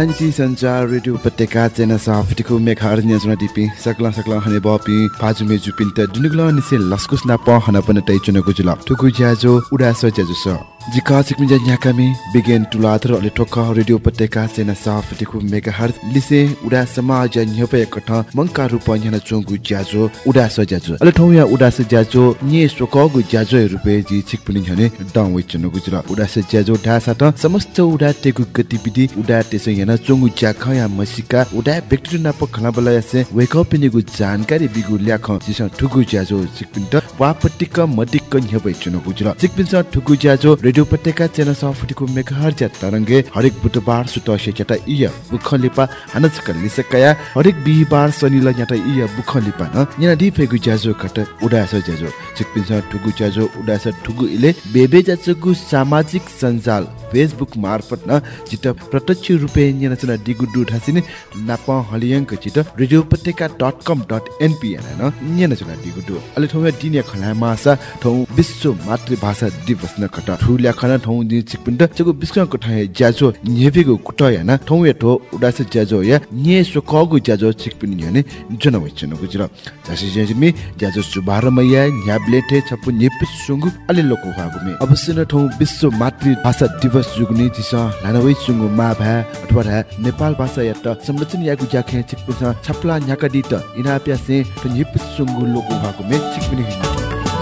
90 संचार रेडियो उपत्यका चेना साफटिको मेघार नियन्त्रण दिपी सकला सकला हने बपी फाजुमे मेजु त दुनिगला निसे लस्कुस नाप हन पन तै चुनको जुल ठुकु ज्याजो उडास सज्याजो छ स जिका सिकमिन ज्या न्याकामे बिगेन टुलाथर अले ठोक रेडियो उपत्यका चेना साफटिको मेघा हर लिसे उडा समाज न्यपय कठ मंका रूप न्यना चोंगु ज्याजो उडा स ज्याजो अले ठौ या उडा स ज्याजो nye सोकगु ज्याजो रुपे जी छिकपिनि झने डाउ वे चुनको जुल उडा स ज्याजो ढासा त समस्त उडा टेकु गतिविधि उडा त्यसै yana चोंगु ज्याखया मसिका उडा व्यक्ति नाप खला बला यासे वेक अप निगु जानकारी बिगु ल्याख जिस ठुगु ज्याजो सिकपिन त वापटिक मदिक न्यबै चुनको जुल सिकपिन स ठुगु ज्याजो उपत्यका चेना सफटिको मेघहर ज्या तरंगे हरेक बुधबार सुतसे चटा इय बुखलिपा हानचक लिसकया हरेक बिहिबार शनिला न्याटा इय बुखलिपा न न्या दिफेगु ज्याजो कट उडास ज्याजो। सिकपिन स ठुगु ज्याजो उडास ठुगु इले बेबे ज्याजोगु सामाजिक सञ्जाल फेसबुक मार्फत न चित प्रत्यक्ष रूपे न्याना चना दिगुडु ढासिने नाप हलियंक चित रेडियो उपत्यका डट कम डट एनपी न न्याना चना दिगुडु अले ठौया दिने खला मासा ठौ विश्व मातृभाषा दिवस न खट। ठुल्या खना ठौ दि चिकपिन त चगु विश्व कठाय ज्याजो न्येबेगु कुटय न ठौ या ठो उडास ज्याजो या न्ये सो कगु ज्याजो चिकपिन न्याने जनवै चनको जिर जासे ज्याजमी ज्याजो सुबारमया न्याब्लेटे छपु नेपि सुंगु अले लोको हागुमे अवश्य न ठौ विश्व मातृभाषा दिवस जुगने दिस लानवै सुंगु मा भा अथवा नेपाल भाषा या त संरक्षण यागु ज्याखे चिकपिन छपला न्याका दित इना प्यासे त सुंगु लोको हागुमे चिकपिन हिन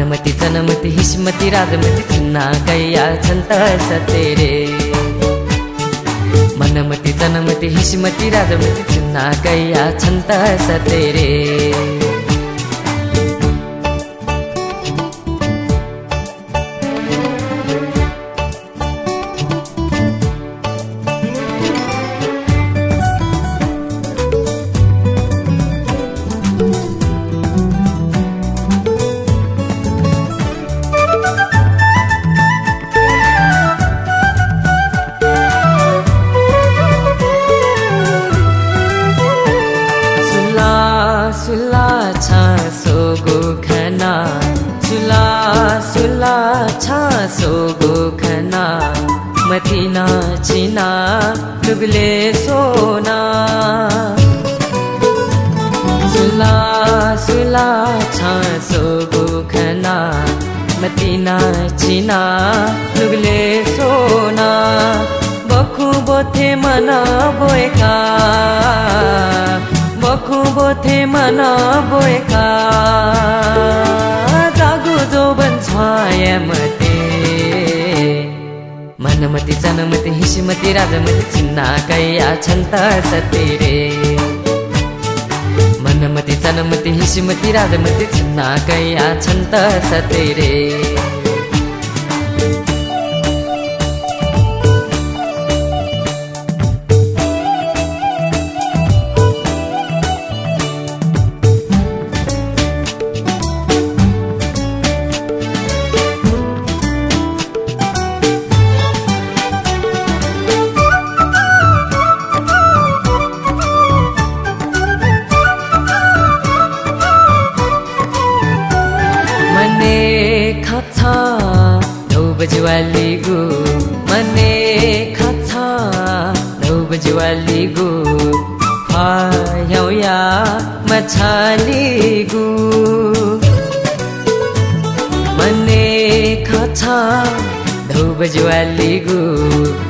मनमती जनमती हिस्मती राजमती चिन्ना गैया छन् त सतेरे मनमती जनमती हिस्मती राजमती चिन्ना गैया छन् त सतेरे बोएका जागो जोबन छाया मते मनमती जनमती हिस्मती राजमती चिन्ना कैया छन् त सतेरे। मनमती जनमती हिस्मती राजमती चिन्ना कैया छन् त सतेरे। बजुवाली धौ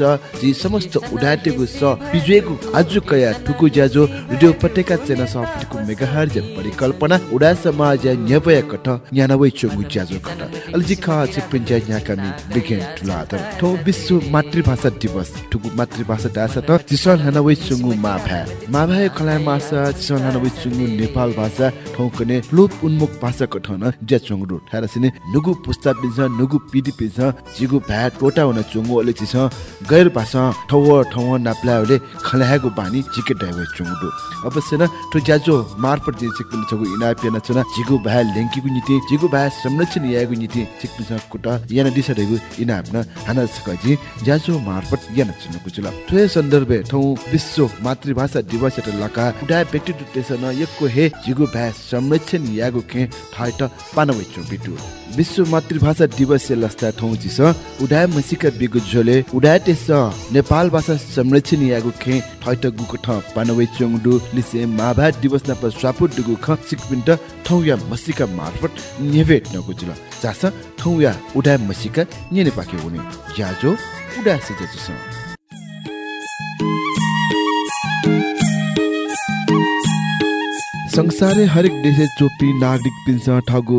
जि समस्त उडाटेगु स बिजुएगु आजु कया ठुकु जाजो रेडियो पटेका चेना सफ्टको मेगाहर्ज परिकल्पना उडा समाज न्यपया कठ न्यानवै चोंगु जाजो कठ। अलजि खा चिकपिन जा न्याकामी बिगेन टुलादर ठो विश्व मातृभाषा दिवस ठुकु मातृभाषा दासा त चिसल हनवै चुंगु मा भा मा भा खलाय मासा चिसल हनवै चुंगु नेपाल भाषा ठौकने लोप उन्मुख भाषा कठन ज्या चुंगु थारसिने नुगु पुस्ता पिन्छ नुगु पिडी पिन्छ जिगु भा टोटा हुन चिस गैर भाषा ठौ ठौ नाप्लाले खलायगु बानी जिके डाइवे चुंगु अवश्य न तो ज्याजो मार्फत जे चिक पिन छगु इना पिना चना जिगु भा लेंकीगु निति जिगु भा संरक्षण यागु निति चिक पिन कुटा याना दिसा देगु इना हप्न हाना सकजी ज्याजो मार्फत याना चुनुगु जुल थ्वे सन्दर्भे ठौ विश्व मातृभाषा दिवस त लका उडा व्यक्ति दुटेसन यक्को हे जिगु भा संरक्षण यागु के थाइट पानवै चो बिटु। विश्व मातृभाषा दिवस लस्ता ठौ जिस उडा मसिका बिगु झोले उडा नेपाल भाषा संरक्षण यागु खे थाइट गुको ठ पानवै चोङडु लिसे माभा दिवस न स्वापु दुगु ख सिकपिन्ट ठौ या मसिका मार्फत नेभेट नगु जुल जास ठौ या उडा मसिका नेने पाके हुने ज्याजो उडा से जजुस संसारै हरेक देशे चोपी नागरिक पिन्छ ठगु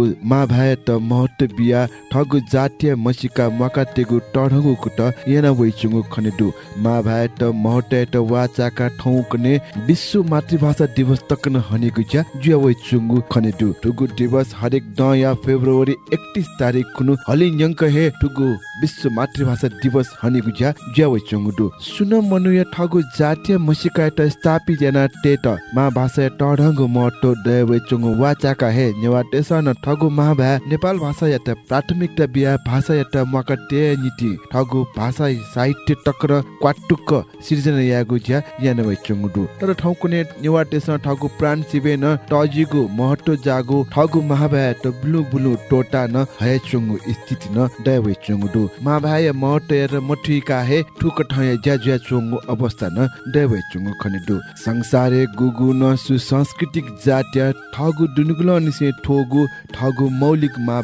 त महत्व बिया ठगु जातीय मसिका मका तेगु टढगु कुट येना वइचुङु खनेदु मा भाए त वाचाका ठौकने विश्व मातृभाषा दिवस तकन हनेगु ज्या जुया वइचुङु खनेदु ठुगु दिवस हरेक द या फेब्रुअरी 31 तारिक कुनु हलि न्यंक हे ठुगु विश्व मातृभाषा दिवस हनेगु ज्या जुया वइचुङु दु सुन मनुय ठगु जातीय मसिका त स्थापित याना टेट मा भाषा टढगु मटो दयवे चुङु वाचाका हे नेवा टेसन ठगु महाभा नेपाल भाषा यात प्राथमिकता बिया भाषा यात मकटे नीति ठगु भाषा साहित्य टक्र क्वाटुक सिर्जना यागु ज्या यानवे चुङुडु तर ठौकुने नेवा टेसन ठगु प्राण सिबे न टजिगु महटो जागु ठगु महाभा त ब्लु ब्लु टोटा न हय चुङु स्थिति न दयवे चुङुडु महाभाय महटो यात मठिका हे ठुक ठय ज्या ज्या चुङु अवस्था न दयवे चुङु खनेडु संसारे गुगु न सुसंस्कृतिक जातीय ठगु दुनुगुल निसे ठोगु ठगु मौलिक मा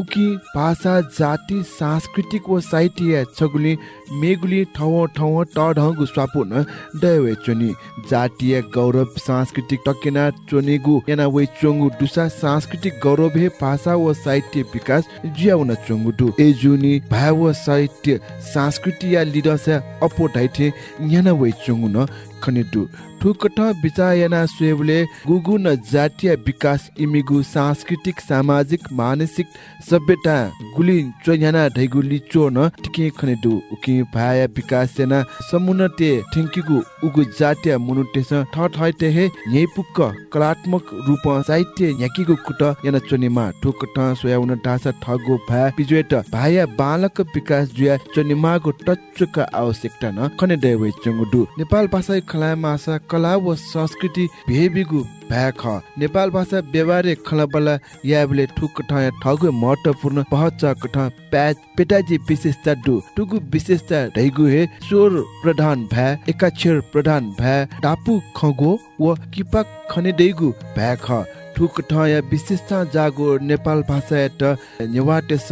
उकी भाषा जाति सांस्कृतिक व साहित्य छगुली मेगुली ठाउँ ठाउँ टढगु स्वापु न दयवे चोनी। जातीय गौरव सांस्कृतिक टकेना चोनेगु याना वे चोंगु दुसा सांस्कृतिक गौरव हे भाषा व साहित्य विकास जियाउन चोंगु दु एजुनी भाव साहित्य संस्कृति या लिडस अपो ढाइथे याना वे चोंगु न खनेदु ठुकट विचायना स्वेवले गुगु न जातीय विकास इमिगु सांस्कृतिक सामाजिक मानसिक सभ्यता गुली चोयाना ढैगुली चो न टिके खनेदु उकि भाया विकास सेना समुनते ठिंकिगु उगु जातीय मुनुटेस ठ हे नेपुक्क कलात्मक रूप साहित्य न्याकिगु कुट याना चोनिमा ठुकट सोयाउन ढासा ठगु भा पिजुएट भाया बालक विकास जुया चोनिमागु टच्चुक आवश्यकता न खने देवे चंगुडु नेपाल भाषा खलाय मासा कला व संस्कृति भेबिगु भ्याख नेपाल भाषा व्यवहारिक खलबला याबले ठुक ठ ठगु महत्वपूर्ण पहच कठ प्याज पेटाजी विशेषता दु टुगु विशेषता ढैगु हे। स्वर प्रधान भ्या एकाक्षर प्रधान भ्या टापु खगो व किपा खने दैगु भ्याख ठुक ठ या विशेषता जागो नेपाल भाषा त नेवाटेस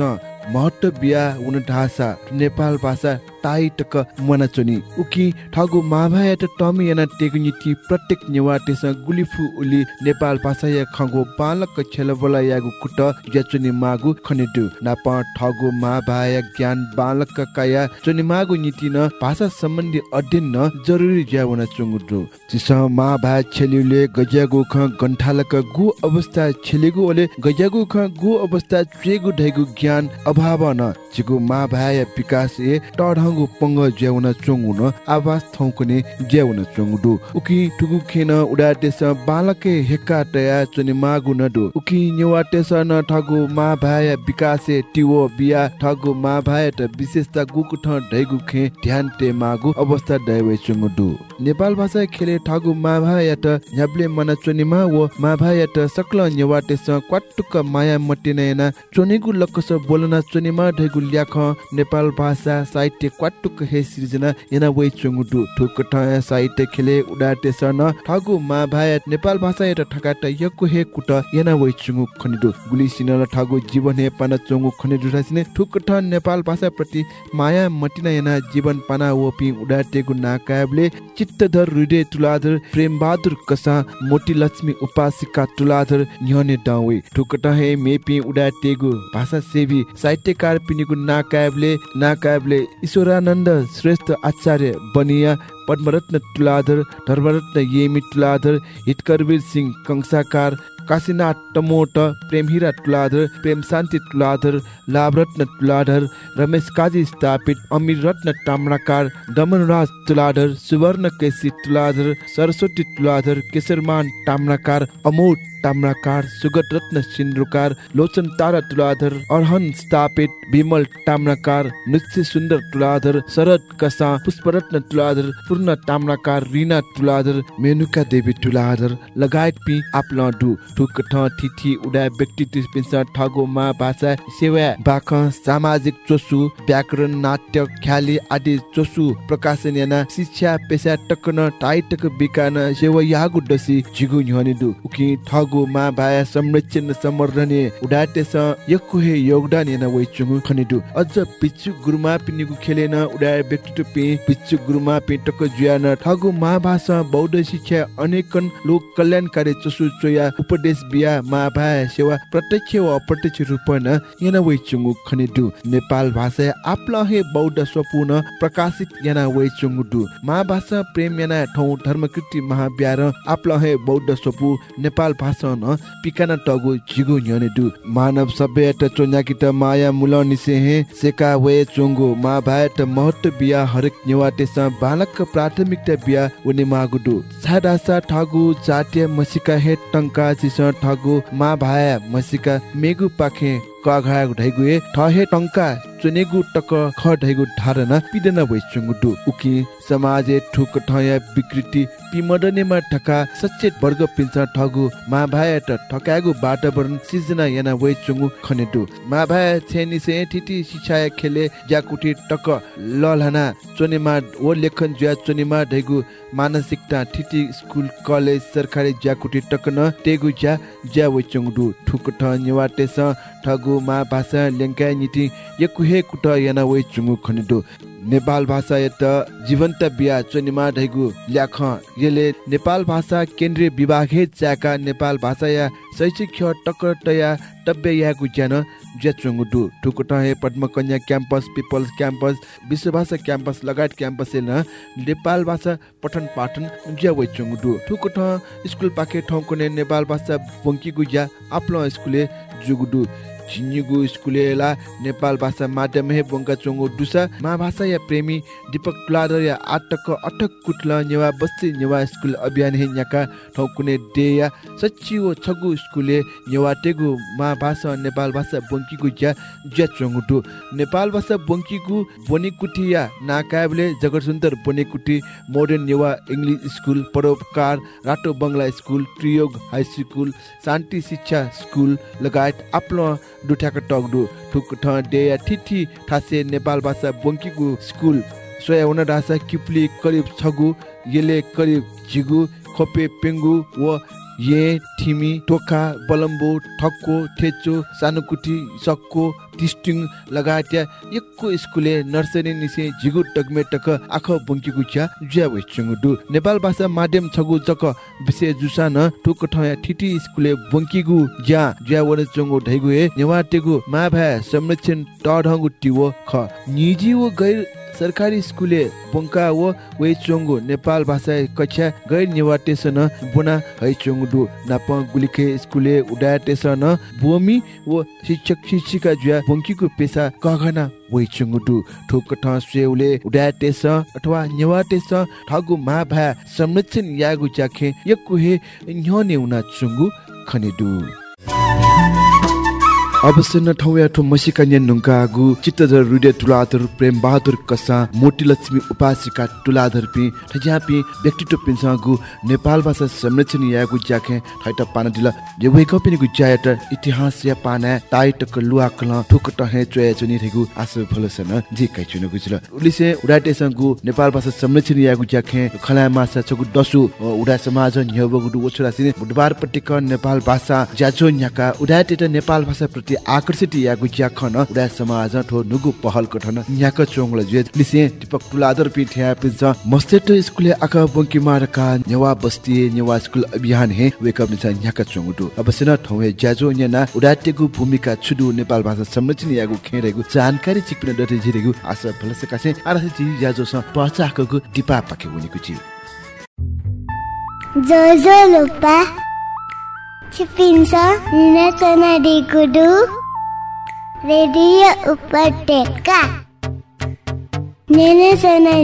महत्व बिया उन ढासा नेपाल भाषा चोनी उकी ठगु माभाया त टमी याना टेगनिति प्रत्येक नेवाटेस गुलिफु उली नेपाल भाषा या खगो बालक छेलबला यागु कुट ज्याचुनी मागु खनेदु नाप ठगु माभाया ज्ञान बालक काया चुनी मागु नीति न भाषा सम्बन्धी अध्ययन न जरुरी ज्यावना चुङुदु जिस माभा छेलिउले गज्यागु ख गन्ठालक गु अवस्था छेलेगु ओले गज्यागु ख गु अवस्था चेगु ढैगु ज्ञान अभाव न चिगु माभाया विकास ए टढंगु पंग ज्याउन चोङु न आवास थौकने ज्याउन चोङुदु उकी टुगु खेन उडाटेस बालके हेक्का तया चुनी मागु नदु उकी न्युवाटेस न ठगु माभाया विकास ए टिवो बिया ठगु माभाया त विशेषता गुकु ठ ढैगु खे ध्यान ते मागु अवस्था दैवे चोङुदु नेपाल भाषा खेले ठगु माभाया त न्याब्ले मन चोनिमा व माभाया त सकल न्युवाटेस क्वाटुक माया मटिनेना चोनेगु लक्कस बोलना चोनिमा ढैगु ल्याख नेपाल भाषा साहित्य क्वाटुक हे सृजना याना वै चुङुटु ठुक ठ साहित्य खेले उडाटे सन ठगु मा भाया नेपाल भाषा एटा ठकाट यकु हे कुट याना वै चुङु खनिदु गुली सिनल ठगु जीवन हे पाना चुङु खनिदु रासिने ठुक ठ नेपाल भाषा प्रति माया मटिना याना जीवन पाना वपि उडाटेगु नाकाबले चित्तधर हृदय तुलाधर प्रेम बहादुर कसा मोटी लक्ष्मी उपासिका तुलाधर न्यने डावे ठुक ठ हे मेपि उडाटेगु भाषा सेवी साहित्यकार पिनिगु नाकाबले नाकाबले ईश्वरानन्द श्रेष्ठ आचार्य बनिया पद्मरत्न तुलाधर धर्मरत्न येमी तुलाधर हितकरवीर सिंह कंसाकार काशीनाथ टमोट प्रेमहिरा तुलाधर प्रेम शान्ति तुलाधर लाभरत्न तुलाधर रमेश काजी स्थापित अमीर रत्न ताम्राकार दमनराज तुलाधर सुवर्ण केसी तुलाधर सरस्वती तुलाधर केशरमान ताम्राकार अमोट ताम्राकार सुगत रत्न सिन्द्रुकार लोचन तारा तुलाधर अर्हन स्थापित विमल ताम्राकार नृत्य सुन्दर तुलाधर शरद कसा पुष्परत्न तुलाधर पूर्ण ताम्राकार रिना तुलाधर मेनुका देवी तुलाधर लगायत पि आपल डु। ठुक ठ थिथि उडा ठगो मा भाषा सेवा बाख सामाजिक चोसु व्याकरण नाट्य ख्याली आदि चोसु प्रकाशन याना शिक्षा पेशा टक्कन टाइटक बिकान सेवा यागु डसी झिगु न्हनि दु उकि ठगु मा भाया संरक्षण समर्धने उडाटे स यक्कु हे योगदान याना वइ चुगु खनिदु अझ पिच्चु गुरुमा पिनिगु खेलेन उडा व्यक्तित्व पे पिच्चु गुरुमा पे टक जुयान ठगु मा भाषा बौद्ध शिक्षा अनेकन लोक कल्याणकारी चोसु चोया उपदेश बिया मा भाया सेवा प्रत्यक्ष वा अप्रत्यक्ष याना वइ चुगु खनिदु नेपाल भाषा आपला हे बौद्ध स्वपूर्ण प्रकाशित याना वइ चुगु दु मा भाषा प्रेम याना ठौ धर्मकृति महाव्यार आपला हे बौद्ध स्वपु नेपाल भाषा न पिकाना टगु जिगु न्यने दु मानव सभ्य त चोन्याकी त माया मुल निसे हे सेका वे चोंगो मा भाय त महत्व बिया हरेक नेवाटे स बालक प्राथमिकता बिया उनी मागु दु छादासा ठगु जातीय मसिका हे टंका सिस ठगु मा भाया मसिका मेगु पाखे काघा ढैगुए ठहे टंका चुनेगु टक ख ढैगु धारणा पिदन वैचुङु दु उकि समाजे ठुक ठया विकृति पिमडनेमा ठका सचेत वर्ग पिन्छ ठगु मा भाया त ठकागु वातावरण सिजना याना वैचुङु खनेदु मा भाया छेनि से ठिटी शिक्षा खेले ज्याकुटी टक ललहना चोनेमा ओ लेखन ज्या चोनेमा ढैगु मानसिकता ठिटी स्कुल कलेज सरकारी ज्याकुटी टक न टेगु ज्या ज्या वैचुङु दु ठुक ठ निवाटे स ठगु मा भाषा लेङ्का नीति यकुहे कुट याना वै चुङु खनिदो नेपाल भाषा यत जीवन्त बिया चनिमा ढैगु ल्याख यले नेपाल भाषा केन्द्रीय विभाग हे च्याका नेपाल भाषा या शैक्षिक टक्कर तया टब्बे यागु ज्यान ज्याचुङु दु ठुकुट हे Padma Kanya campus Peoples campus Vishwabhasha campus लगायत क्याम्पस न नेपाल भाषा पठन पाठन ज्या वै दु ठुकुट स्कुल पाखे ठौकुने नेपाल भाषा बङ्कीगु ज्या आफ्नो स्कुले जुगुडु झिन्युगु स्कुलेला नेपाल भाषा माध्यम हे बङ्का चोङ्गो डुसा मा भाषा या प्रेमी दीपक तुलाधर या आटक अटक कुटल नेवा बस्ती नेवा स्कुल अभियान हे न्याका ठौकुने डेया सचिव छगु स्कुले नेवा टेगु मा भाषा नेपाल भाषा बङ्कीगु ज्या ज्या चोङ्गु डु नेपाल भाषा बङ्कीगु बोनिकुटी या नाकाबले Jagatsundar Bonikuti modern Newa English school Paropakar Rato Bangala school Triyog high school Shanti Shiksha school लगायत आफ्नो डुठ्याक टगडु ठुक डेया ठिठी ठासे नेपाल भाषा बङ्कीगु स्कुल सोया उन डासा किप्ली करिब छगु येले करिब झिगु खोपे पेङ्गु व ये ठिमी टोका बलम्बो ठक्को थेचो सानुकुटी सक्को टिस्टिङ लगायतया यक्को स्कुले नर्सरी निसे झिगु टगमे टक आख बङ्कीगु च्या ज्या वेचुङु दु नेपाल भाषा माध्यम छगु जक विषय जुसा न टुक ठया ठिटी स्कुले बङ्कीगु ज्या ज्या वन चंगु ढैगु ए नेवाटेगु मा भा संरक्षण टढंगु टिवो ख। निजी व गैर सरकारी स्कुले बङ्का व नेपाल भाषा कक्षा गैर निवाटेसन बुना है चोङ्गु नाप गुलिखे स्कुले उडाटेसन बोमी व शिक्षक शिक्षिका जुया बङ्कीको पेसा कगना वे चुङ्गु ठोक ठ उडाटेस अथवा नेवाटेस ठगु मा भा संरक्षण यागु चाखे यक्कु हे न्ह्यने उना चुङ्गु खनेदु अवश्य न ठौया ठो मसिका न्या नुङ्का गु चित्तधर रुडे तुलाधर प्रेम बहादुर कसा मोटी लक्ष्मी उपासिका तुलाधर पि ठज्यापि व्यक्तित्व पिन्स गु नेपाल भाषा संरक्षण यागु ज्याखे ठैट पान दिल। जे वेक पिनि गु ज्यायट इतिहास या पाना ताइट क लुआ कल ठुक टहे चोया चुनि थेगु आस फलसन जी कै चुन गुजल। उलिसे उडाटे गु नेपाल भाषा संरक्षण यागु ज्याखे खला मासा छगु दसु उडा समाज न्यबगु दु ओछरा सिने बुधबार पट्टिक नेपाल भाषा ज्याचो न्याका उडाटे त नेपाल भाषा प्रति आकर्षित यागु ज्याखन उडा समाज ठो नुगु पहल कठन न्याक चोंगल जे लिसे टिपक तुलादर पि ठ्या पिन्छ मस्तेट स्कुले आक बंकी मारका नेवा बस्ती नेवा स्कुल अभियान हे वेकअप निसा न्याक चोंगुटु। अब सिन ठौए ज्याजो न्याना उडाटेगु भूमिका छुडु नेपाल भाषा संरक्षण यागु खेरेगु जानकारी चिकपिन डटे जिरेगु आशा भलसे कासे आरसे जी ज्याजो स पचाकगु दिपा पाके उनीको छि जोजो लोपा। छिपिन्छ निनाचना डिगुडु रेडियो उपत्यका निनाचना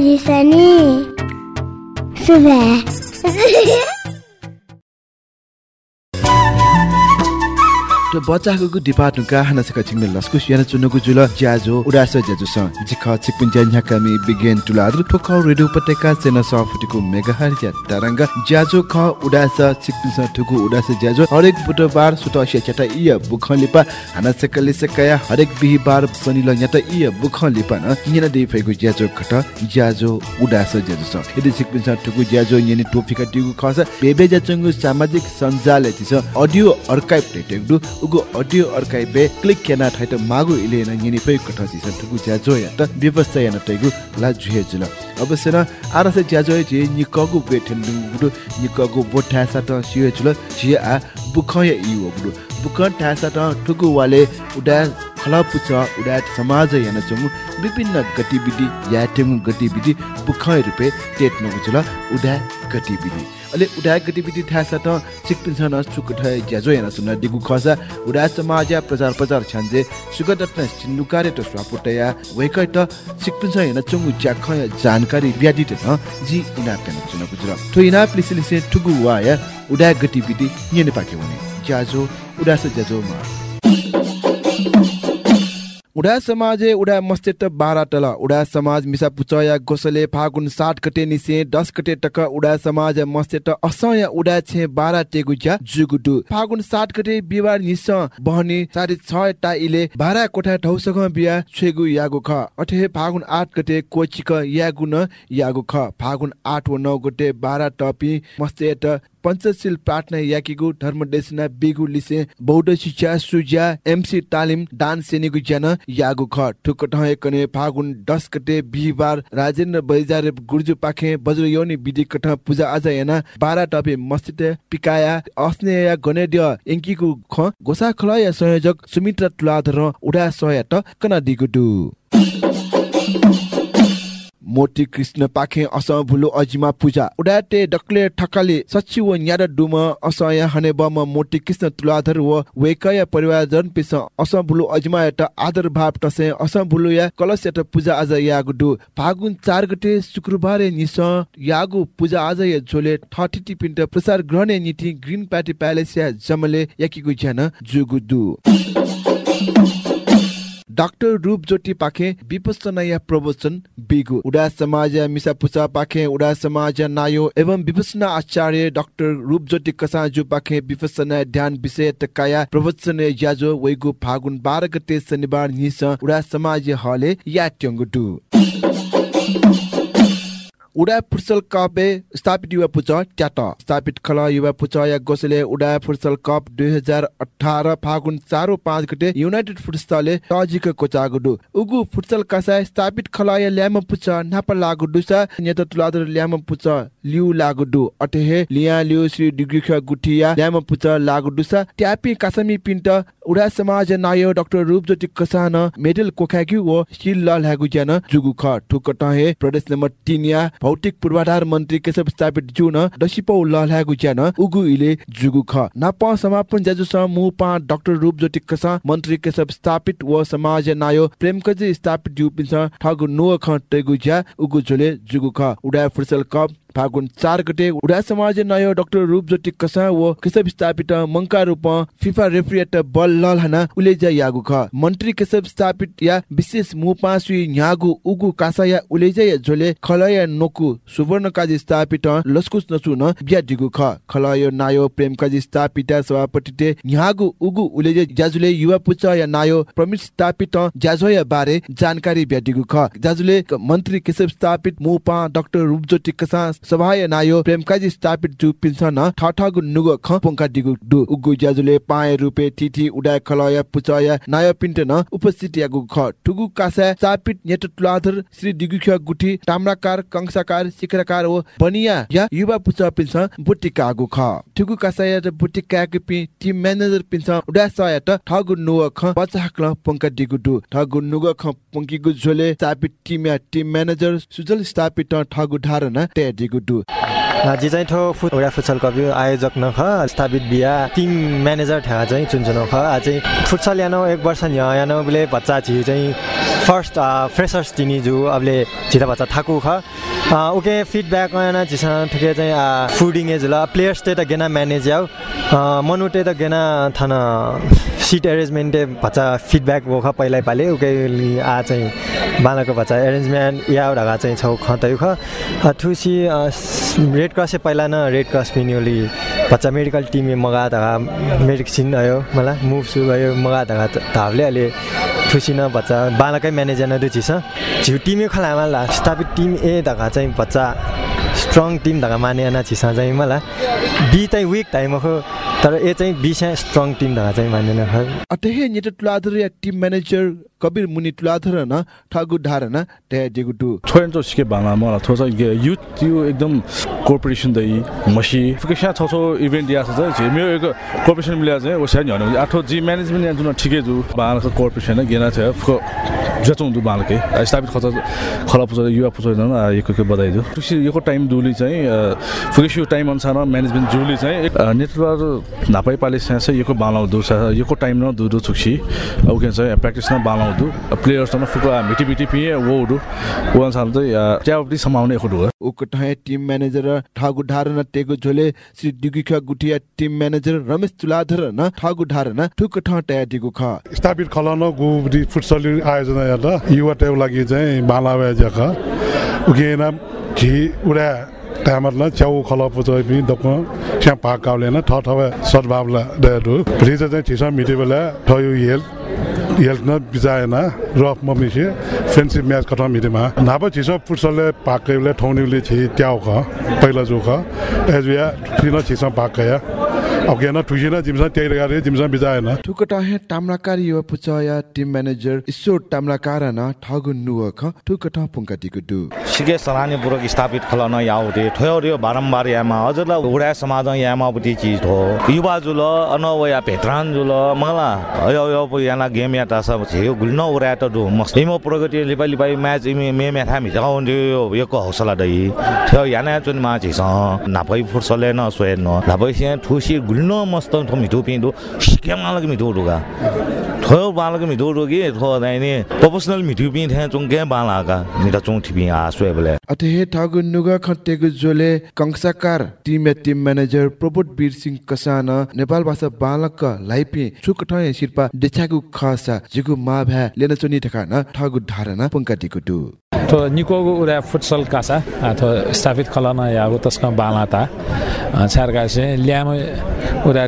बच्चाको डिपार्ट नुका हना सका छिंगले लस्कु याना चुनुगु जुल ज्याजो उडास ज्याजो स जिख छिपिन ज्या न्याकामी बिगेन तुलादु ठोक रेडियो पटेका सेना सफटिको मेगाहर ज्या तरंग ज्याजो ख उडास छिपिन स ठुकु उडास ज्याजो हरेक बुधबार सुत चटा इय बुखलिपा हना सकले सकया हरेक बिहिबार शनिल न्यात इय बुखलिपा न निना दे फेगु ज्याजो खट ज्याजो उडास ज्याजो स यदि छिपिन स ठुकु ज्याजो निने टोफिका टिगु खस बेबे ज्याचंगु सामाजिक सञ्जाल तिस अडियो अर्काइभ टेटेगु उगु अडियो अर्काइभे क्लिक केना ठाइट मागु इले न यिनी पै कठसी स ठुगु ज्याजो या त व्यवस्था या न तैगु ला जुहे जुल। अवश्य न आरसे ज्याजो जे निकगु बेठन दुगु निकगु बोठा सा त सिए जुल जिया आ बुखय इउ गुडु बुख ठासा त ठुगु वाले उडा खला पुच उडा समाज याना चमु विभिन्न गतिविधि या टेमु गतिविधि बुखय रुपे टेट नगु जुल उडा गतिविधि। अले उडा गतिविधि थासा त सिकपिन छन सुक ठय ज्याजो याना सुन दिगु खसा उडा समाज प्रचार प्रचार छन्जे सुगत न सिन्नुकारे त स्वापुटया वेकै त सिकपिन छ याना चंगु ज्याख जानकारी ब्यादि त न जी इना पेन चुन गुजर तो इना प्लिसिलिसे ठुगु वा या उडा गतिविधि यने पाके हुने ज्याजो उडा से ज्याजो मा। उडा समाज उडा मस्तेट बाह्र टल उडा समाज मिसा पुचया गोसले फागुन सात गते निसे दस गते टक उडा समाज मस्तेट असय उडा छे बाह्र टेगु ज्या जुगुडु। फागुन सात गते बिवार निस बहनी साढे छ टा इले कोठा ढौसक बिया छेगु यागु ख अठे फागुन आठ गते कोचिक यागु न यागु ख फागुन आठ व नौ गते बाह्र टपी मस्तेट पञ्चशील प्रार्थना याकीगु धर्मदेशना बिगु लिसे बौद्ध शिक्षा सुज्या एमसी तालिम दान सेनेगु ज्यान यागु ख ठुक कने फागुन दस गते बिहिबार राजेन्द्र बैजार गुर्जु पाखे बज्र योनि विधि कठ पूजा आज याना बाह्र टपे मस्जिद पिकाया अस्नेय गणेड्य एङ्कीगु ख गोसा खलय संयोजक सुमित्रा तुलाधर उडा सय त कना दिगुडु मोटी कृष्ण पाखे अस भुलो अजिमा पूजा. उडाटे डक्ले ठकाले सच्ची व न्याड डुम असय हने बम मोटी कृष्ण तुलाधर व वेकय परिवार जन पिस अस भुलो अजिमा एट आदर भाव टसे अस भुलो या कलश एट पूजा आज यागु फागुन चार गते शुक्रबार निस यागु पूजा आज या झोले ठठी पिन्ट प्रसार ग्रहणे नीति ग्रीन पार्टी प्यालेस या जमले याकीगु ज्यान जुगु दु डाक्टर रूपज्योति पाखे विपसनया प्रवचन बिगु। उडा समाज मिसापुसा पाखे उडा समाज नायो। एवं विपसना आचार्य डाक्टर रूपज्योति कसाजु पाखे विपसना ध्यान विषय तकाया प्रवचन याजो वैगु फागुन 12 गते शनिबार निस उडा समाज हले याट्यंगु उडा फुटसल कप स्थापित युवा पुच ट्याट स्थापित खल युवा पुच या गोसले उडा फुटसल कप दुई हजार अठार फागुन चार पाँच गते युनाइटेड फुटसलले टजिक कोचागुडु उगु फुटसल कासा स्थापित खल या ल्याम पुच नापा लागुडु सा नेत तुलादर ल्याम पुच लिउ लागुडु अटेहे लिया लिउ श्री डिग्रिख गुठिया ल्याम पुच लागुडु सा ट्यापी कासमी पिन्ट उडा समाज नायो डाक्टर रूपज्योति कसान मेडल कोखाग्यु व सिल ल लागु ज्यान जुगु ख ठुक टहे प्रदेश नम्बर 3 या भौतिक पूर्वाधार मन्त्री केशव स्थापित जुन दसिपौ ल लागु ज्यान उगु इले जुगु ख। नाप समापन ज्याजु स मु पा डाक्टर रूपज्योति कसा मन्त्री केशव स्थापित व समाज नायो प्रेमकजी स्थापित जु पिन्छ ठगु नो ख टेगु ज्या उगु झोले जुगु ख। उडा फुटसल कप। फागुन चार गते उडा समाज नयो डाक्टर रूपज्योति कसा व केशव स्थापित मंका रूप फिफा रेफ्रिएट बल लल हना उलेजा यागु ख। मन्त्री केशव स्थापित या विशेष मुपा सुई न्यागु उगु कासा या उलेजा या झोले खलय नोकु सुवर्ण काजी स्थापित लस्कुस नचु न दिगु ख। खलय नायो प्रेम काजी स्थापित सभापति ते न्यागु उगु उलेजा जाजुले युवा पुच या नायो प्रमित स्थापित जाजोय बारे जानकारी बिया दिगु ख। जाजुले मन्त्री केशव स्थापित मुपा डाक्टर रूपज्योति कसा सभाय नायो प्रेमकाजी स्थापित जु पिन्सन ठठगु नुग ख पोंका दिगु दु उगु ज्याजुले पाए रुपे तिथि उडाय खलय नाय पिन्ट न उपस्थित यागु ख टुगु कासा स्थापित नेट तुलाधर श्री दिगु ख गुठी ताम्राकार कंसाकार शिखरकार व बनिया या युवा पुच पिन्स बुटिका आगु ख टुगु कासा या बुटिका के पि टिम म्यानेजर पिन्स उडा सय त ठगु नुग ख बचाक्ल पोंका दिगु दु ठगु नुग ख पोंकीगु झोले स्थापित टिम या टिम म्यानेजर सुजल स्थापित ठगु धारणा ते दिगु दु जी चाहिँ ठो फुट एउटा फुटसल कप आयोजक न ख स्थापित बिहा। टिम म्यानेजर ठ्या चाहिँ चुनचुन ख चाहिँ फुटसल यानो एक वर्ष न्य यानो बोले बच्चा छि चाहिँ फर्स्ट फ्रेसर्स चिनी जु। अबले छिटा बच्चा थाकु ख। उके फिडब्याक याना जिसा ठिकै चाहिँ फुडिङ एज ल। प्लेयर्स ते त गेना म्यानेज याउ। मनु ते त गेना थाना सिट एरेन्जमेन्ट बच्चा फिडब्याक बोख पहिल्यै पाले। उके आ चाहिँ बालाको बच्चा एरेन्जमेन्ट या ढाका चाहिँ छौ ख ख। आ, रेड क्रस पहिला न रेड क्रस पिनियोली बच्चा मेडिकल टिम मगा धगा मेडिसिन आयो मलाई मुभ भयो मगा धगा धावले अहिले ठुसी न बच्चा बालकै म्यानेजर न दुची छ झिउ टिमै खलामा ला स्थापित टिम ए धगा चाहिँ बच्चा स्ट्रङ टिम धगा माने न छिसा चाहिँ मलाई बी चाहिँ विक टाइम हो तर ए चाहिँ बी चाहिँ स्ट्रङ टिम धगा चाहिँ मानेन ख अटेहे नेट तुलाधर या टिम म्यानेजर कबिर मुनि तुलाधर न ठगु धारणा ते दु छोयन तो सिके बाला मलाई थोसा युथ त्यो एकदम कोर्पोरेसन दै मसी। फिकेसा छ छ इभेन्ट या छ चाहिँ मेरो एक कोर्पोरेसन मिल्या चाहिँ ओसा नि हने आठो जी म्यानेजमेन्ट या जुन ठिकै जु बालाको कोर्पोरेसन गेना छ फको जचौँ दु बालके। स्थापित खच खला पुछ युवा पुछ न यको के बधाई दु यको टाइम दुली चाहिँ फुकेसियो टाइम अनुसार म्यानेजमेन्ट जुली चाहिँ नेटवर्क नापाइ पाले छ यको बालाउ दु छ यको टाइम न दु दु छुक्सी ओके चाहिँ प्र्याक्टिस न बालाउ दु प्लेयर्स न फुको मिटी मिटी पिए वो दु वो अनुसार चाहिँ ट्याबटी समाउने यको दु उकटहे टिम म्यानेजर ठगु धारणा टेगु झोले श्री दिगुखा गुटिया टिम म्यानेजर रमेश तुलाधर न ठगु धारणा ठुक ठ टया दिगु ख। स्थापित खलन गुबरी फुटसल आयोजना हेर्दा युवा टेउ लागि चाहिँ बालावे जख उगेन झि उडा टाइमरला च्याउ खल पुच पनि दप स्या पाक काउलेन ठ ठ सद्भावला देदु भ्रिज चाहिँ छिसा मिटे बेला ठयु हेल हेल्थ न बिचाएन रफ ममिसे फ्रेन्डसिप म्याच कथा मिटेमा नाप छिसो फुटसलले पाकेले ठौनीले छि ट्याउ ख पहिला जो ख एजुया छिन छिसा पाकया अब के न ठुसिन जिमसा त्यही गरे जिमसा बिचाएन ठुक टहे ताम्राकार युवा पुचया टिम म्यानेजर ईश्वर ताम्राकार न ठगु नुव ख ठुक ठ पुंका दिगु दु सिगे सरानी पूर्वक स्थापित खलन याउदे ठयो रे बारम्बार यामा अझ ल उडा समाज यामा बुटी चिज हो युवा जुल अनव या भेटरान जुल मला अयो अयो पो याना गेम या तासा छे गुल्न उडा त दु मस्त इमो प्रगति म्याच इमे मे मे यो हौसला दै ठयो याना चुन मा छिस नापै फुर्सले न सोए न नापै से ठुसी गुल्न मस्त थो मिठो पिन्दो सिके मालक मिठो दुगा ठयो बालक मिठो दुगी ठो दाइने प्रोफेसनल मिठो पिन थे चुं बले अटेहे ठगु नुग ख टेगु झोले Kansakar team team manager Prabodh Bir Singh कसान Nepal Bhasa बालक लाइपि छुक ठय शिल्पा देछागु खसा जिगु मा भ्या लेन चुनी ठका न ठगु धारणा पुंका दिगु दु तो निकोगु उरा फुटसल कासा तो स्थापित खलन यागु तस्क बालाता ल्याम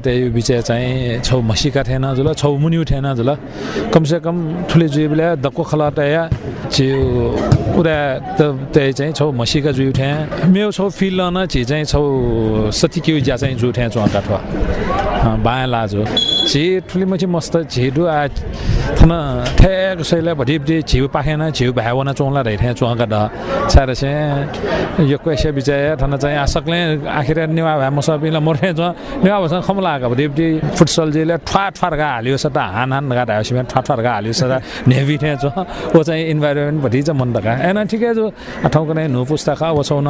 ते यो बिचे चाहिँ छौ मसिका थिएन जुल छौ मुनि उठेन जुल कम से कम ठुले जुइ बेला दक्को खला तया जिउ उरा त ते चाहिँ छौ मसीका जुइ उठ्या। मेरो छौ फिल न छि चाहिँ छौ सती के ज्या चाहिँ जुइ उठ्या चुवा काठवा बाया लाजो झि ठुली मछि मस्त झिडु आ थन भटिपटि झिउ पाखेन झिउ भावना चोंला रहि ठ्या चुवा काट छार से यो क्वेसे बिचाय थन चाहिँ आसकले आखिर निवा भए म सबैलाई चुवा निवा भएसँग खमला आएको भटिपटि फुटसल जेले ठ्वा ठ्वार्का हाल्यो सता हान हान गा ढायो सिमे ठ्वा ठ्वार्का हाल्यो सता नेभी ठ्या चुवा ओ चाहिँ इन्भाइरोमेन्ट चाहिँ मन दका एना ठिकै जो ठाउँको नै नु पुस्तक ओ छौन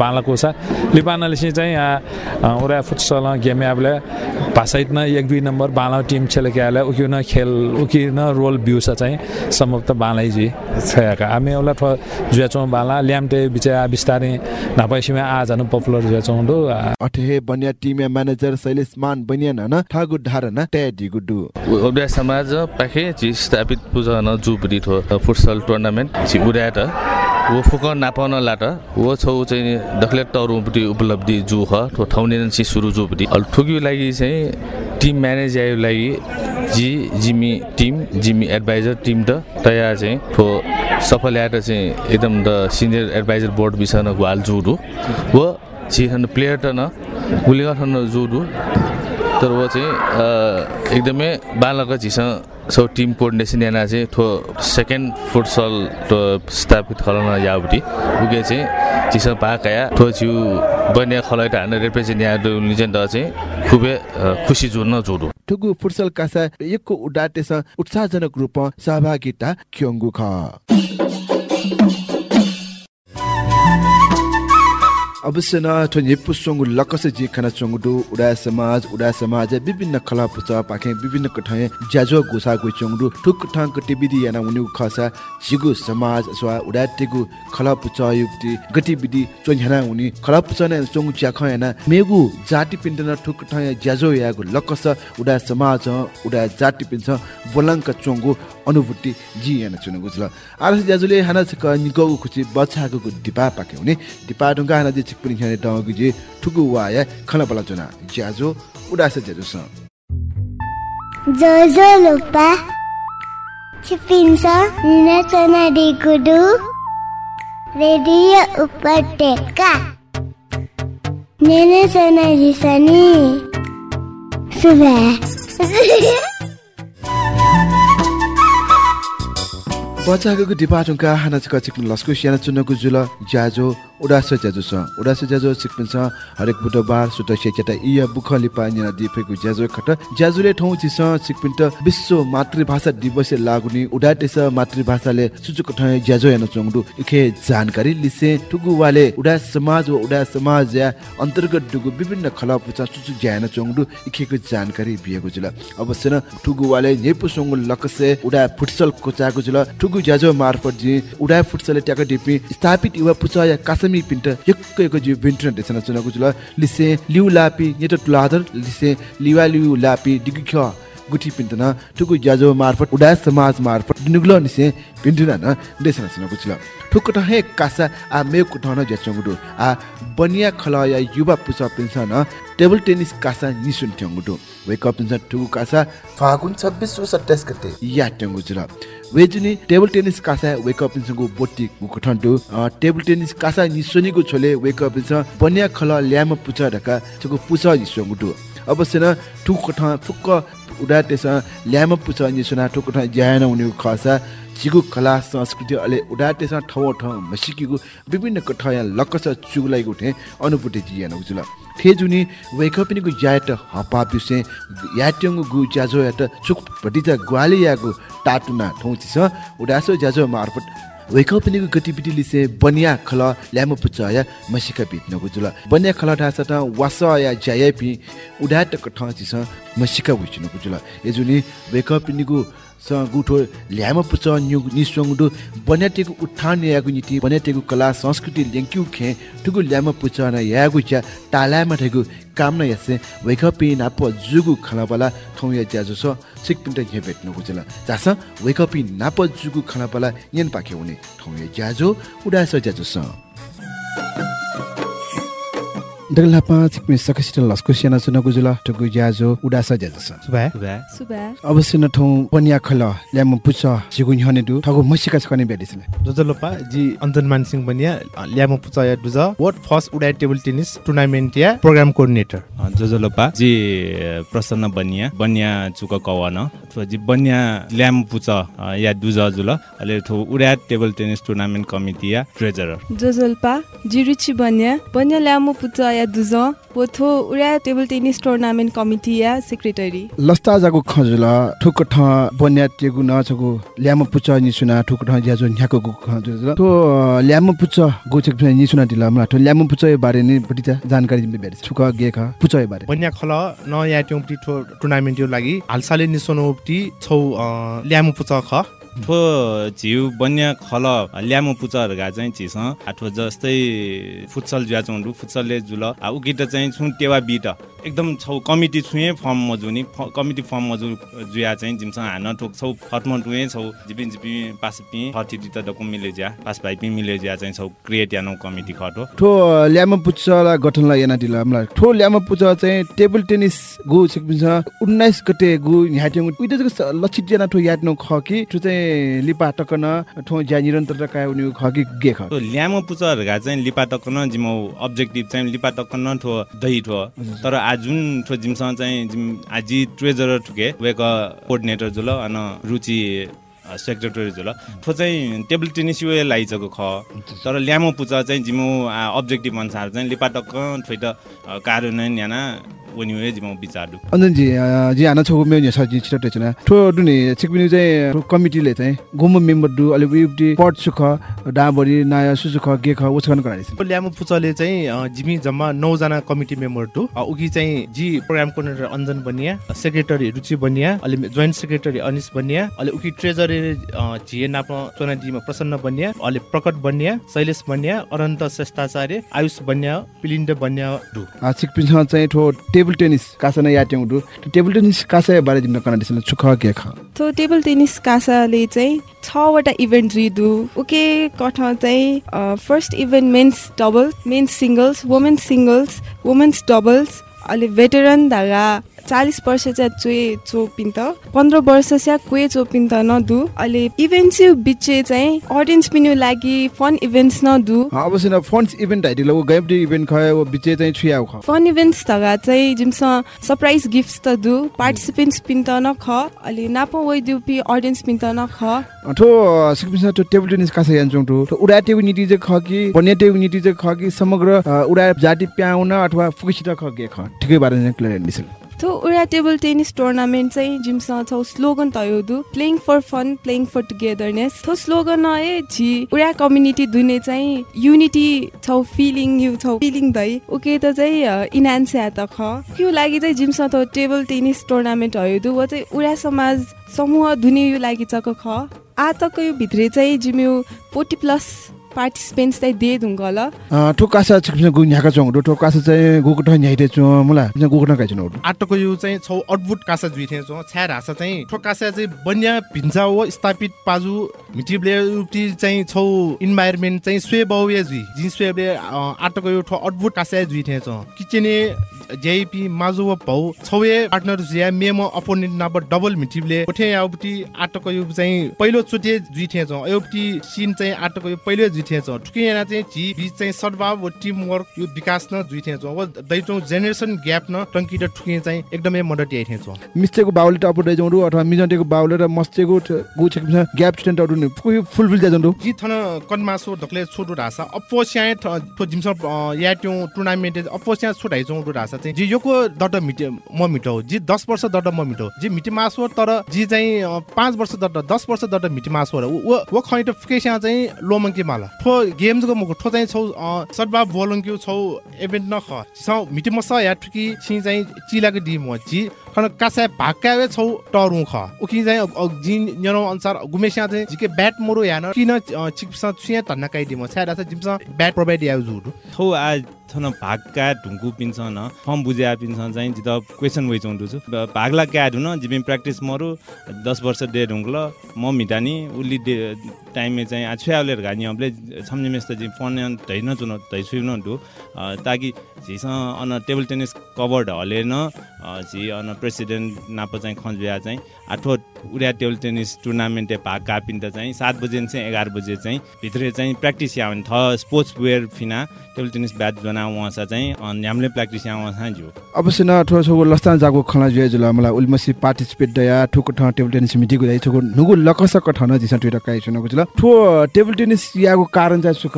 बाला कोसा लिपानाले चाहिँ उरा फुटसल गेम आबले भाषाइत न एक दुई नम्बर बाला टिम छेले के आले उकि न खेल उकि न रोल बिउसा चाहिँ समाप्त बालाई जी छयाका। आमे ओला ठ जुयाचौ बाला ल्याम्टे बिचा बिस्तारै नापाइसिमे आ जानु पपुलर जुयाचौ दो अठे बन्या टिम म्यानेजर शैलेश मान बनिया न ठागु धारण ट्याडी गुडु उड्या समाज पाखे ची स्थापित पूजा न जुबरी थो फुटसल टुर्नामेन्ट ची उड्या त वो फुक नापन लाट वो छौ चाहिँ दखले तरुपट्टि उपलब्धि जु ख थो ठाउने सी सुरु जुपट्टि अल ठुकी लागि चाहिँ टिम म्यानेजर लागि जी जिमी टिम जिमी एडभाइजर टिम त तयार चाहिँ थो सफल याट चाहिँ एकदम द सिनियर एडभाइजर बोर्ड विषय न ग्वाल जुडु वो छि प्लेयर त न ठन जुडु तर वो चाहिँ एकदमै बालक झिसँग सो टिम कोर्डिनेसन याना चाहिँ थो सेकेन्ड फुटसल स्थापित खलन यावटी। उगे चाहिँ चिसा पाकाया थो छिउ बनिया खलाइट हान रिप्रेजेन्ट या निजन द चाहिँ खुबे खुसी जुन जोडु ठुगु फुटसल कासा एकको उडाटेस उत्साहजनक रूपमा सहभागिता क्योङ्गु ख। अवश्य न नेपु सोंगु लकस जी खना चोंगडु उडा समाज उडा समाज विभिन्न कला पुचा पाखे विभिन्न कठाय ज्याजो गोसा गु चोंगडु ठुक ठंक गतिविधि याना उनि खसा जिगु समाज स्वा उडा टेगु खला पुचा युक्ति गतिविधि चोन्याना उनि खला पुचा न चोंगु च्या ख याना मेगु जाति पिण्ड न ठुक ठय ज्याजो यागु लकस उडा समाज उडा जाति पिन्छ बोलंक चोंगु जी याना चुनगु जुल आरस ज्याजुले हाना छ निगु खुची बछागु दिपा पाके हुने जे चिकपुनि ख्याने टाउगु जे ठुगु वाया खला बला चुना। ज्याजो उडास ज्याजो स। जोजो लुपा छिपिन्छ निनाचना डिगुडु रेडियो उपत्यका नेने चना जिसनी सुबह बचागको डिपाटुङका हाना चिक चिकपिन लस्कु सियाना चुनको जुल ज्याजो उडास ज्याजो छ उडास ज्याजो चिकपिन छ हरेक बुधबार सुत सेचटा इया बुख लिपा निना दिफेको ज्याजो खट। ज्याजुले ठौ चिस त विश्व मातृभाषा दिवस लागुनी उडाटेस मातृभाषाले सुचुक ठै ज्याजो याना चोङडु। इखे जानकारी लिसे टुगु वाले उडा समाज व उडा समाज या अन्तर्गत डुगु विभिन्न खला पुचा चुचु ज्याना चोङडु। इखेको जानकारी बिएको जुल। अवश्य न टुगु वाले नेपु सोंगु लकसे उडा फुटसल कोचाको जुल। टुगु ज्याजो मार्फत जी उडा फुटसले ट्याक डिपि स्थापित युवा पुचा या कासमी पिन्ट यक्क यक्क जी भिन्टन देसन चुनको जुल लिसे लिउ लापि नेट तुलादर लिसे लिवा लिउ लापि डिगख गुठी पिन्टन ठुकु ज्याजो मार्फत उडा समाज मार्फत निगुलो निसे पिन्टुना न देसन चुनको जुल ठुक हे कासा आ मे कुठन ज्याचंगुडु आ बनिया खला या युवा पुचा पिन्सन टेबल टेनिस कासा निसुन ट्याङ्गुडु वेक अप पिन्सन ठुकु कासा फागुन 26 व 27 गते या ट्याङ्गु जुल वेजुनी टेबल टेनिस कासा वेक अप पिन्सको बोटी गुखठन्टु टेबल टेनिस कासा निसुनिको छोले वेक अप पिन्स बनिया खला ल्याम पुचा ढका छको पुचा निसुंगुडु अवश्य न ठुक कठ फुक्क उडा ल्याम पुचा निसुना ठुक कठ ज्यान उनी खसा जिगु कला संस्कृति अले उडाटेस ठाउँ ठाउँ मसिकिगु विभिन्न कठया लकस चुगलाइगु ठे अनुभूति जियान उजुल ठेजुनी वेकपिनीगु ज्याट हपा बिसे याट्यंगु गु ज्याजो याट चुक पटिजा ग्वाली यागु टाटुना ठौचिस उडासो ज्याजो मार्फत वेकपिनीगु गतिविधि लिसे बनिया खल ल्याम पुचया मसिका बित्नगु जुल बनिया खल ढासत वास या ज्यायपि उडाट कठचिस मसिका विचुनगु जुल एजुनी वेकपिनीगु स गुठो ल्याम पुच न्यु निस्वंगडु बन्याटेको उत्थान यागु नीति बन्याटेको कला संस्कृति ल्याङ्क्यु खे टुगु ल्याम पुच न यागु च्या टालामा ठेगु काम न यासे वेकपि नाप जुगु खलाबला ठौ या ज्याजो छ सिकपिन्ट हे भेट्नु गुजला जास वेकपि नाप जुगु खलाबला यन पाखे हुने ठौ ज्याजो उडास ज्याजो छ। दगला पाँच सकसित लस्को सुन गुजुल टुकु ज्याजो उडास ज्याजस सुबा सुबा अवश्य न ठौ पनिया खल ल्याम पुच सिगुन हने दु ठगु मसिका छकने बेदिसले जोजलोपा जी अन्तन मानसिंह बनिया ल्यामो पुचाया दुजा वर्ड फर्स्ट उडाय टेबल टेनिस टुर्नामेन्ट या प्रोग्राम कोअर्डिनेटर जोजलोपा जी प्रसन्न बनिया बनिया चुक कवन अथवा जी बनिया ल्याम या दुजा जुल अहिले थो उडा टेबल टेनिस टुर्नामेन्ट कमिटी या ट्रेजरर जोजोल्पा जिरुची बन्या बन्या ल्यामो या दुज पोथो उडा टेबल टेनिस टुर्नामेन्ट कमिटी या सेक्रेटरी। लस्ता जागु खजुल ठुक ठ बन्या तेगु न छगु ल्याम पुच नि सुना ठुक ठ ज्याजो न्याको गु खजुल। तो ल्याम पुच गु छक नि सुना दिला मला तो ल्याम पुच बारे नि बटिता जानकारी जिम्मे बेर छुक गे ख पुच बारे। बन्या खल न या ट्युम्टी टुर्नामेन्ट यो लागि हालसाले निसोनोप्टी छौ ल्यामो पुचा ख। ठो झिउ बन्या खल ल्यामो पुचहरूका चाहिँ झिस आठो जस्तै फुटसल जुवा चौँडु फुटसलले जुल उकिट चाहिँ छु टेवा बिट। एकदम छौ कमिटी छुए फर्म मजुनी कमिटी फर्म मजु जुया चाहिँ जिमसँग हान ठोक छौ फटम टुए छौ जिपि जिपि पास पि फटिटी त डकु मिले ज्या पास भाइ पि मिले ज्या चाहिँ छौ क्रिएट यानो कमिटी खटो। ठो ल्याम पुचला गठन याना दिला मला ठो ल्याम पुच चाहिँ टेबल टेनिस गु छिकबिन्छ 19 गते गु ह्याट्यङ उइते जक लक्षित जना ठो याट्नु ख कि ठो चाहिँ लिपा टकन ठो ज्या निरन्तर काय उनी ख कि गे ख। ल्यामो पुचहरूका चाहिँ लिपा टक्कन जिमो अब्जेक्टिभ चाहिँ लिपा टक्कन ठो दही ठो। तर आज जुन ठो जिमसँग चाहिँ जिम आजी ट्रेजर ठुके वेक कोअर्डिनेटर जुल अन रुचि सेक्रेटरी जुल ठो चाहिँ टेबल टेनिस यो लाइजको ख। तर ल्यामो पुचा चाहिँ जिमो अब्जेक्टिभ अनुसार चाहिँ लिपा टक्क ठोइट कार्यान्वयन याना वनि जिमो विचार अन्जन जी जी आना छगु मेउ न्यासा जी छिटो टेचना ठो दुनि छिकबिनु चाहिँ कमिटीले चाहिँ गुम मेम्बर दु अलि उइबटी पट सुख डाबरी नाया सुसुख गे ख उछकन गराइस ल्यामो पुचाले चाहिँ जिमी जम्मा नौजना कमिटी मेम्बर टु अ, उकी चाहिँ जी प्रोग्राम कोअर्डिनेटर अञ्जन बनिया सेक्रेटरी रुचि बनिया अलि जोइन्ट सेक्रेटरी अनिस बनिया अलि उकी ट्रेजरी झिए नाप्न चोनाजीमा प्रसन्न बनिया अलि प्रकट बनिया शैलेश बनिया अनन्त श्रेष्ठाचार्य आयुष बनिया पिलिन्ड बनिया डु। छिकबिनु चाहिँ ठो टेबल टेनिस कासा न दु त्यो टेबल टेनिस कासा बारे जिम्न कना दिसन सुख गे ख। तो टेबल टेनिस कासाले चाहिँ छवटा इभेन्ट रिदु। ओके कठ चाहिँ first event men's double men's singles women's singles women's doubles अहिले भेटेरन धागा। चालिस वर्ष चाहिँ चोए चोपिन त पन्ध्र वर्ष चाहिँ कुए चोपिन त नदु। अहिले इभेन्ट्स बिचे चाहिँ अडियन्स पिनु लागि फन इभेन्ट्स नदु। अवश्य न फन्ड्स इभेन्ट वो गैबडी इभेन्ट खय वो बिचे चाहिँ छुयाउ ख। फन इभेन्ट्स धगा चाहिँ जिमसँग सरप्राइज गिफ्ट्स त दु। पार्टिसिपेन्ट्स पिन त नख। अहिले नापो वइ दिउपी अडियन्स पिन त नख। ठो सिकबिस त्यो टेबल टेनिस कासा यान्छौँ ठो? उडा टेबल नीति चाहिँ ख कि? बन्या टेबल नीति चाहिँ ख कि? समग्र उडा जाति प्याउन अथवा फुकिसित ख गे ख? ठिकै बारे चाहिँ क्लियर दिसल तो उडा टेबल टेनिस टुर्नामेन्ट चाहिँ जिमसँग छौ स्लोगन तयो दु। Playing for fun playing for togetherness थो स्लोगन ए झी। उडा कम्युनिटी दुने चाहिँ युनिटी छौ फिलिङ यु छौ फिलिङ दै ओके त चाहिँ इनान्स या त ख। यो लागि चाहिँ जिमसँग थो टेबल टेनिस टुर्नामेन्ट हयो दु। वो चाहिँ उडा समाज समूह दुने यो लागि चक ख। आ तक यो भित्रै चाहिँ जिम यो फोर्टी प्लस पार्टिसिपेन्ट्स चाहिँ दे धुङ्गल ठो कासा छिकबिस गु न्याका चौँ ठो कासा चाहिँ गुको ठ न्याइते छु मुला गुको ठ काइछु नउ आटोको यो चाहिँ छौ अद्भुत कासा जुइथे छौ छ्यार हाँसा चाहिँ। ठो कासा चाहिँ बन्या भिन्जा हो स्थापित पाजु मिटिबले उटी चाहिँ छौ इन्भाइरोमेन्ट चाहिँ स्वे बाउए जुइ। जिन स्वेबले आटोको यो ठो अद्भुत कासा जुइथे छौ। किचेने जेपी माजु व भौ छौए पार्टनर जिया मेमो अपोनेन्ट नाब डबल मिटिबले उठे याउटी आटोको यो चाहिँ पहिलो चोटे जुइथे छौ। एउटी सिन चाहिँ आटोको यो पहिलो जुइथे छौ। ठुकिएना चाहिँ जी बिच चाहिँ सद्भाव व टिम वर्क यो विकास न जुइथे छौ। व दैटौ जेनेरेसन ग्याप न टङ्की र ठुकिए चाहिँ एकदमै मद्दत आइथे छौ। मिस्टेको बाउले टप उठाइ जाउँ अथवा मिजन्टेको बाउले र मस्तेको ठ- गु छिकबिस ग्याप स्टेन्ट अरु फुल फुल जा जाउँ जी थन कन्मासो ढकले छोटो ढासा। अपोस्या ठो जिमस या त्यो टुर्नामेन्ट अपोस्या छोटाइ चौ ढासा। चाहिँ जी योको दट मिटे म मिटो जी 10 वर्ष दट म मिटो जी मिटी मासो तर जी चाहिँ पाँच वर्ष दट 10 वर्ष दट मिटी मासो व खैट फुकेस्या चाहिँ लोमङ्के माला। ठो गेम्सको मको ठो चाहिँ छौ सदबा बोलङ्क्यु छौ इभेन्ट न ख छौ मिटी मस या ठुकी छि चाहिँ चिलाको डि म जी खन कासा भाकावे छौ टरु ख। उकि चाहिँ जिन न्यनो अनुसार गुमेस्या चाहिँ जिके ब्याट मोरो यान किन चिप्सा छुया तन्ना काइ दिम छ्या रासा जिमसा ब्याट प्रोभाइड या जुडु। थौ आ थन भागका ढुङ्कु पिन्छ न फर्म बुझ्या पिन्छ चाहिँ जित क्वेसन वे चौँडु छु भागला क्या ढुन जिबे प्र्याक्टिस मरु दस वर्ष डे ढुङ्कल म मिटानी उल्ली टाइममे चाहिँ घानी अबले छम्ने मेस्त जी फोन धैन चुन धै छुन ढु अ, ताकि झिस अन टेबल टेनिस कभर्ड हलेन झि अन प्रेसिडेन्ट नाप चाहिँ खन्ज्या चाहिँ आठो उड्या टेबल टेनिस टुर्नामेन्ट भाग कापिन त चाहिँ सात बजे चाहिँ एघार बजे चाहिँ भित्र चाहिँ प्र्याक्टिस या भने थ स्पोर्ट्स वेयर फिना टेबल टेनिस ब्याट जना उहाँसा चाहिँ हामीले प्र्याक्टिस या उहाँ जो अवश्य न ठो छो लस्ता जागो खला जुए जुल मलाई उल्मसी पार्टिसिपेट दया ठुको ठ टेबल टेनिस मिटिङ नुगु लकस कठ न जिसा ट्विटर काइ जुल ठो टेबल टेनिस यागो कारण चाहिँ सुख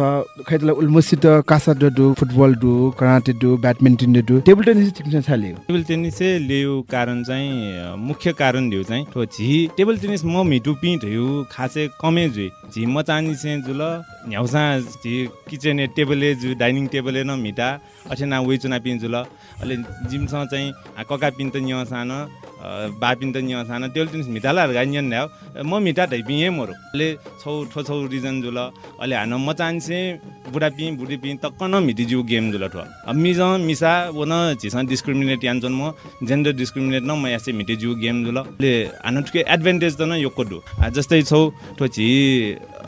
खैतला उल्मसी त कासा डु फुटबल डु कराटे डु ब्याडमिन्टन डु टेबल टेनिस ठिक छाले टेबल टेनिसै लियो कारण चाहिँ मुख्य कारण दियो चाहिँ ठो झी टेबल टेनिस म मिटु पिट हिउ खासे कमे जुइ झी म चाहनी चाहिँ जुल न्याउसा झी किचन टेबले जु डाइनिङ टेबले न मिटा अठेना वे चुना पिन जुल अहिले जिमसँग चाहिँ कका पिन त न्य सान बा पिन त न्य सान टेबल टेनिस मिटाला गा न्यन म मिटा धै पिए मोरो अहिले छौ ठो छौ रिजन जुल। अहिले हान म चाहन्से बुढा पि बुढी पि तक्क न मिटी जिउ गेम जुल ठो अब मिज मिसा वो न झिसँग डिस्क्रिमिनेट यान्छन् म। जेन्डर डिस्क्रिमिनेट न म यासे मिटी जिउ गेम जुल। ले हान ठुके एडभान्टेज त न योको दु आ, जस्तै छौ ठो छि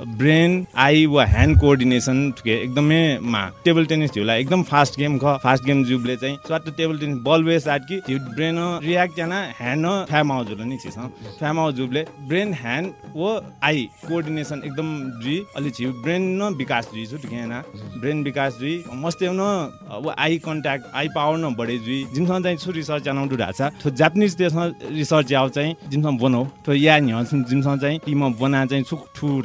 ब्रेन आई वा ह्यान्ड कोअर्डिनेसन ठुके एकदमै मा। टेबल टेनिस झिउला एकदम फास्ट गेम ख फास्ट गेम जुबले चाहिँ स्वाट टेबल टेनिस बल वेस आट कि झिउ ब्रेन रियाक्ट याना ह्यान्ड फ्याम आउ जुल नि छिस फ्याम आउ जुबले ब्रेन ह्यान्ड वो आई कोअर्डिनेसन एकदम जुई अलि झिउ ब्रेन न विकास जुई छु ठिकै होइन ब्रेन विकास जुई मस्ते न वो आई कन्ट्याक्ट आई पावर न बढे जुई जिमसँग चाहिँ छु रिसर्च जानु ढाछ थो जापानिज त्यसमा रिसर्च आउ चाहिँ जिमसँग बनाऊ। थो या नि जिमसँग चाहिँ टिम बना चाहिँ छु। ठु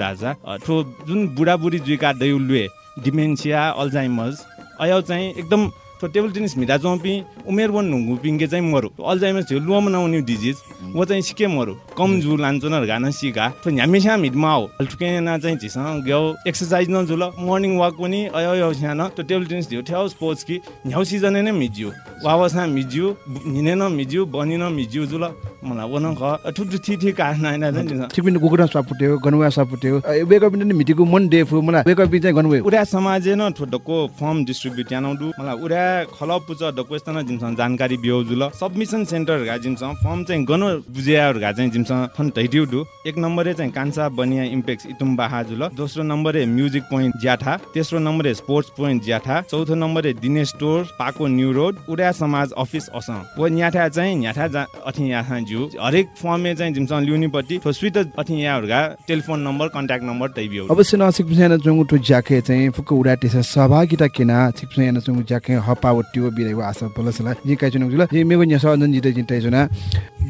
थो जुन बुढाबुढी जुइका दैउलुए डिमेन्सिया अल्जाइमर्स अयाउ चाहिँ एकदम तो टेबल टेनिस मिटा चौपी उमेर वन नुङ्गु पिङ्के चाहिँ मरु अल्जाइमर थियो लुवा मनाउने डिजिज वो चाहिँ सिके मरु कम जु लान्छु न गाना सिका तो ह्यामेसा मिटमा हो ठुके ना चाहिँ झिसँग ग्याउ एक्सर्साइज न जुल मर्निङ वाक पनि अयो यो सानो तो टेबल टेनिस थियो ठ्याउ स्पोर्ट्स कि ह्याउ सिजन नै मिज्यो वावासा मिज्यो हिँडे न मिज्यो बनि न मिज्यो जुल मलाई वन ख ठुल्ठु ठि ठि काट्न होइन ठिक पनि कुकुरा सपुट्यो गनुवा सपुट्यो वेकअप पनि मिटिको मन डेफु मलाई वेकअप चाहिँ गनुवे उडा समाज न ठोडको फर्म डिस्ट्रिब्युट यानाउडु मलाई उडा खल पुच डको यस्तो न जिमसँग जानकारी बिउ जुल सबमिसन सेन्टरहरूका जिमसँग फर्म चाहिँ गन बुझियाहरूका चाहिँ जिमसँग फन धैट्युडु एक नम्बरे चाहिँ कान्सा बनिया इम्पेक्स इटुम्बाहा जुल दोस्रो नम्बरे म्युजिक पोइन्ट ज्याठा तेस्रो नम्बरे स्पोर्ट्स पोइन्ट ज्याठा चौथो नम्बरे दिनेश स्टोर पाको न्यू रोड उडा समाज अफिस असम। वो न्याठा चाहिँ न्याठा अथि याथा जु हरेक फर्ममे चाहिँ जिमसँग ल्युनीपट्टि स्वित अथि यहाँहरूका टेलिफोन नम्बर कन्ट्याक्ट नम्बर तैबियो अवश्य न सिक्पिसाना चंगु टु ज्याके चाहिँ फुक उडा टेसा सहभागिता केना? सिक्पिसाना चंगु ज्याके हपा वट्टियो बिरेको आशा पलसला जि काइ चुनु जुल जि मेगो न्यास अनन जिते जिते जुना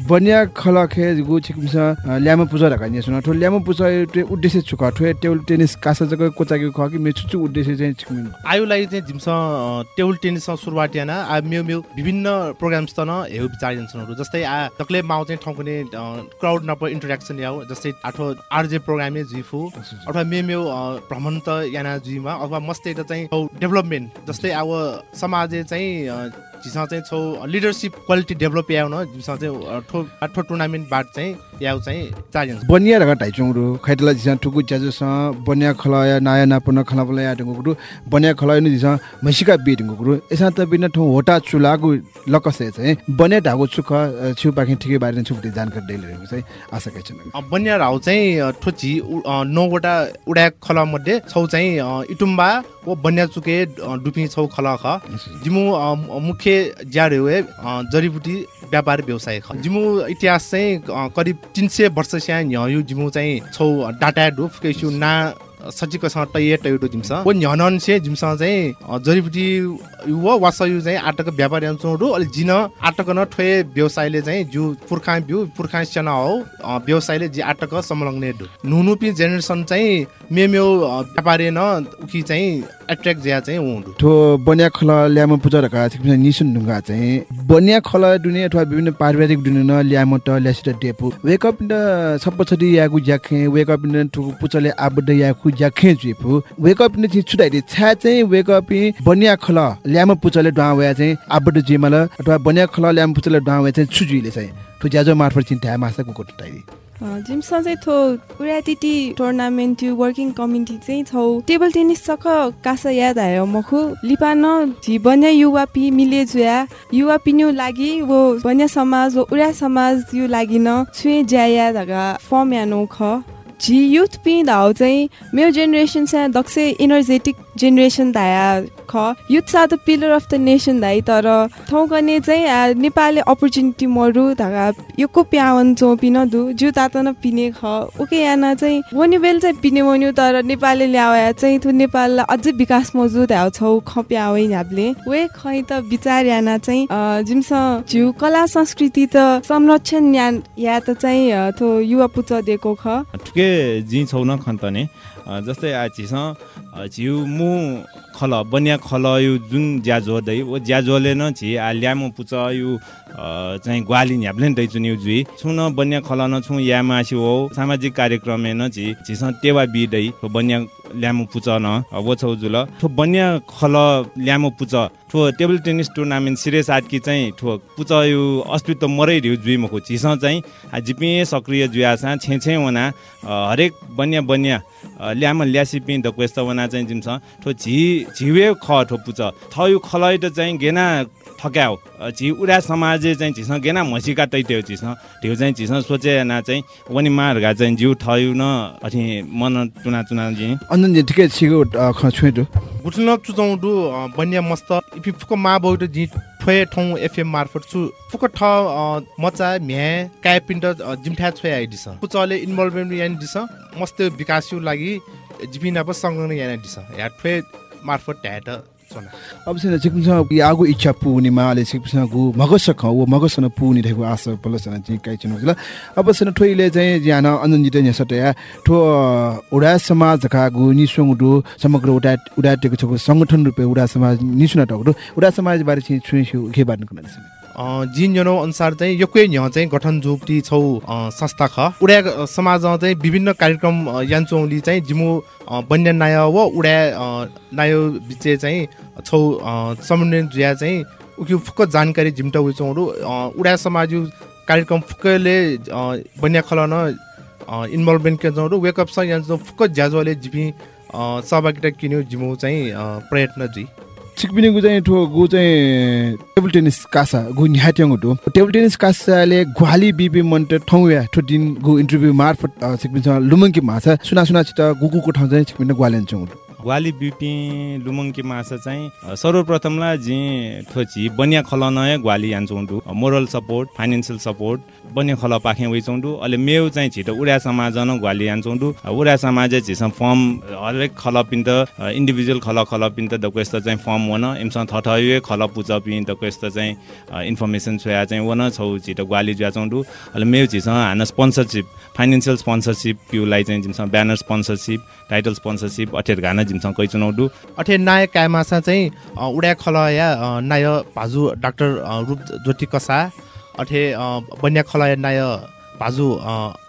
बन्या खलखे गु छिकमिसा ल्याम पुजा रका न्यास न। ठो ल्याम टे उद्देश्य छुक ठो टेबल टेनिस कासा जग कोचाकी ख कि मेचुचु उद्देश्य चाहिँ छिकमिन। आयुलाई चाहिँ जिमसँग टेबल टेनिससँग सुरुवात याना आ म्यु म्यु विभिन्न प्रोग्राम्स त न हेउ विचार जन्छनहरू जस्तै आ तक्ले माउ चाहिँ ठाउँ कुनै क्राउड नप इन्टरेक्सन याउ जस्तै आठो आरजे प्रोग्रामे जिफु अथवा मे म्यु भ्रमण त याना जुइमा अथवा मस्ते त चाहिँ डेभलपमेन्ट जस्तै अब समाज चाहिँ जिसँग चाहिँ छौ लिडरसिप क्वालिटी डेभलप याउ न जिसँग चाहिँ ठो ठो टुर्नामेन्ट बाट चाहिँ याउ चाहिँ चाहिन्छ बनिया रका टाइचुङरु खैतला जिसा ठुकु ज्याजु स बनिया खला या नाया नापन खला बला या ढंगु गुरु बनिया खला नि जिसा मसिका बि ढंगु गुरु एसा त बिना ठौ होटा चुलागु लकसे चाहिँ बनिया ढागु अ, छु पाखे ठिकै बारे छुपति जानकारी दैले रहेको चाहिँ आशा छन् अ, बन्या राउ चाहिँ ठोची उ- अ, नौवटा उडा खल मध्ये छौ चाहिँ इटुम्बा ओ बन्या चुके डुपी छौ खल ख। जिमु अ, म- मुख्य ज्याडे जडीबुटी व्यापार व्यवसाय ख। जिमु इतिहास चाहिँ करिब तिन सय वर्ष स्या न्यु जिमु चाहिँ छौ डाटा डुफ केसु ना सचिकसँग टय टयुटो जिमस। ओ न्यनन से जिमसँग चाहिँ जडीबुटी व वासयु चाहिँ आटक व्यापार यान्छौँ अलि जिन आटक न ठोए व्यवसायले चाहिँ जु पुर्खा बिउ पुर्खा सेना हो। व्यवसायले जि आटक संलग्न दु नुनुपी जेनेरेसन चाहिँ मेम्यो व्यापारी न उकी चाहिँ एट्र्याक्ट ज्या चाहिँ हुँदु। ठो बनिया खला ल्याम पुजा रका निसुन ढुङ्गा चाहिँ बनिया खला दुने अथवा विभिन्न पारिवारिक दुने न ल्याम त ल्यासित डेपु वेकअप न सप्पछडी यागु ज्याखे वेकअप न ठुकु पुचले आबड याकु ज्याखे जुपु वेकअप न छि छुडाइदे छ्या चाहिँ वेकअप बनिया खला ल्याम पुचले ढवा वया चाहिँ आबड जिमल अथवा बनिया खला ल्याम पुचले ढवा वया चाहिँ छुजुइले चाहिँ ठु ज्याजो मार्फत चिन्ता मासा कुको टाइदे जिमसँग चाहिँ थो उरातिटी टुर्नामेन्ट त्यो वर्किङ कमिटी चाहिँ छौ टेबल टेनिस सक कासा याद आयो मखु लिपान झि बन्या युवा पि मिले जुया युवा पिन्यु लागि वो बन्या समाज वो उरा समाज यो लागि न छुए ज्याया धगा फर्म यानो ख झि युथ पि धाउ चाहिँ मेरो जेनेरेसन चाहिँ दक्ष इनर्जेटिक जेनेरेसन धाया ख। युथ सा the pillar of the nation धाइ तर गर्ने चाहिँ आ, नेपालले अपर्च्युनिटी मरु धागा यो को प्यावन चो पिन दु जु तातन पिने ख। ओके याना चाहिँ वनि बेल चाहिँ पिने वन्यु तर नेपालले ल्याए चाहिँ थु नेपाललाई अझै विकास मजुद हाउ छौ ख प्यावै ह्याबले वे खै त विचार याना चाहिँ जिम्स झिउ कला संस्कृति त संरक्षण या या त चाहिँ थो युवा पुच दिएको ख। ठुके जी छौ न खन्तने जस्तै आ झिस झिउ मु खल बन्या यो जुन ज्याजो दै ओ ज्याजोले न झि आ ल्यामो पुच यो चाहिँ ग्वाली न्याप्लेन दै चुनि जुइ छु न बन्या खल न छु यामा छु हो। सामाजिक कार्यक्रम न झि झिस टेवा बि दै थो बन्या ल्यामो पुच न वो छौ जुल। थो बन्या खल ल्यामो पुच ठो टेबल टेनिस टुर्नामेन्ट सिरियस आटकी चाहिँ ठो पुच यो अस्तित्व मरै ढिउ जुइ मको झिस चाहिँ जिपे सक्रिय जुयासा छे छे वना हरेक बन्या बन्या ल्याम ल्यासी पिन द क्वेस्ट वना चाहिँ जिम्स ठो झि झिवे ख ठो पुच थयु खलै त चाहिँ गेना ठक्याउ अ, झि उडा समाज चाहिँ झिस गेना मसिका तैट्यो झिस ढिउ चाहिँ झिस सोचे ना चाहिँ वनि मारगा चाहिँ जिउ ठयु न अथि मन चुना चुना जी अन्जन ठिकै छिगो छुइटो गुठन चुचाउँदु बन्या मस्त। इपि फुक मा बौट जि ठोए ठौ एफएम मार्फत छु। फुक ठ मचा म्या काय पिन्ट अ, जिमठा छोय आइदिस पुचले इन्भल्भमेन्ट यान दिस मस्त विकासयु लागि जिपिना प संगन यान दिस या ठोए मार्फत ट्याट चाहिँ चिकपिन्छ यागु इच्छा पुग्ने माले गु मगस ख व मगस न पुग्ने रहेको आशा पलसन चाहिँ काइ चुन ल सन ठोइले चाहिँ ज्यान अञ्जन जिते न्यासट या ठो उडा समाज का गु निसुङ दु समग्र उडा उडा छको संगठन रुपे उडा समाज निसुना टक उडा समाज बारे चाहिँ छुइ छु के बात गर्न अ, जिन जनो अनुसार चाहिँ योकै न्य चाहिँ गठन जोप्टी छौ संस्था ख। उडा अ, समाजमा चाहिँ विभिन्न कार्यक्रम यान्चौली चाहिँ जिमु बन्य नाय व उडा नायो बिचे चाहिँ छौ समन्वय जुया चाहिँ उकि फुक्क जानकारी जिम्टा उचौँहरू उडा समाज कार्यक्रम फुक्कले बन्या खलन इन्भल्भमेन्ट के जाउँ वेकअप छ यहाँ फुक्क ज्याजोले जिपी सहभागिता किन्यो जिमु चाहिँ प्रयत्न जी सिकपिने गु चाहिँ गु चाहिँ टेबल टेनिस कासा गु न्याट्यङ टु टेबल टेनिस कासाले ग्वाली बिबी मन्ट ठौया ठो दिन गु इन्टरभ्यु मार्फत सिकपिन्छ लुमङ्की माछा सुना सुना छिट गुकुको ठाउँ चाहिँ सिकपिने ग्वालेन चौ ग्वाली बिपी लुमङ्की माछा चाहिँ सर्वप्रथमलाई जी थोची बनिया खलन ग्वाली यान्छौँ मोरल सपोर्ट फाइनेन्सियल सपोर्ट बनिया खल पाखे उइचौँ अहिले मेउ चाहिँ छिटो उडा समाज न ग्वाली यान्छौँ उडा समाज छिस फर्म हरेक खल पिन्त इन्डिभिजुअल खल खल पिन्त दको यस्तो चाहिँ फर्म वन एमसँग थठयो खल पुच पिन दको यस्तो चाहिँ इन्फर्मेसन छोया चाहिँ वन छौ छिटो ग्वाली जुवाचौँ अहिले मेउ छिस हान स्पोन्सरसिप फाइनेन्सियल स्पोन्सरसिप पिउलाई चाहिँ जिमसँग ब्यानर स्पोन्सरसिप टाइटल स्पोन्सरसिप अठेर घाना जिमसँग कै चुनाउ अठे नाय कायमासा चाहिँ उडा खल या अ, नाय भाजु डाक्टर रूप ज्योति कसा अठे बन्या खल या नाय भाजु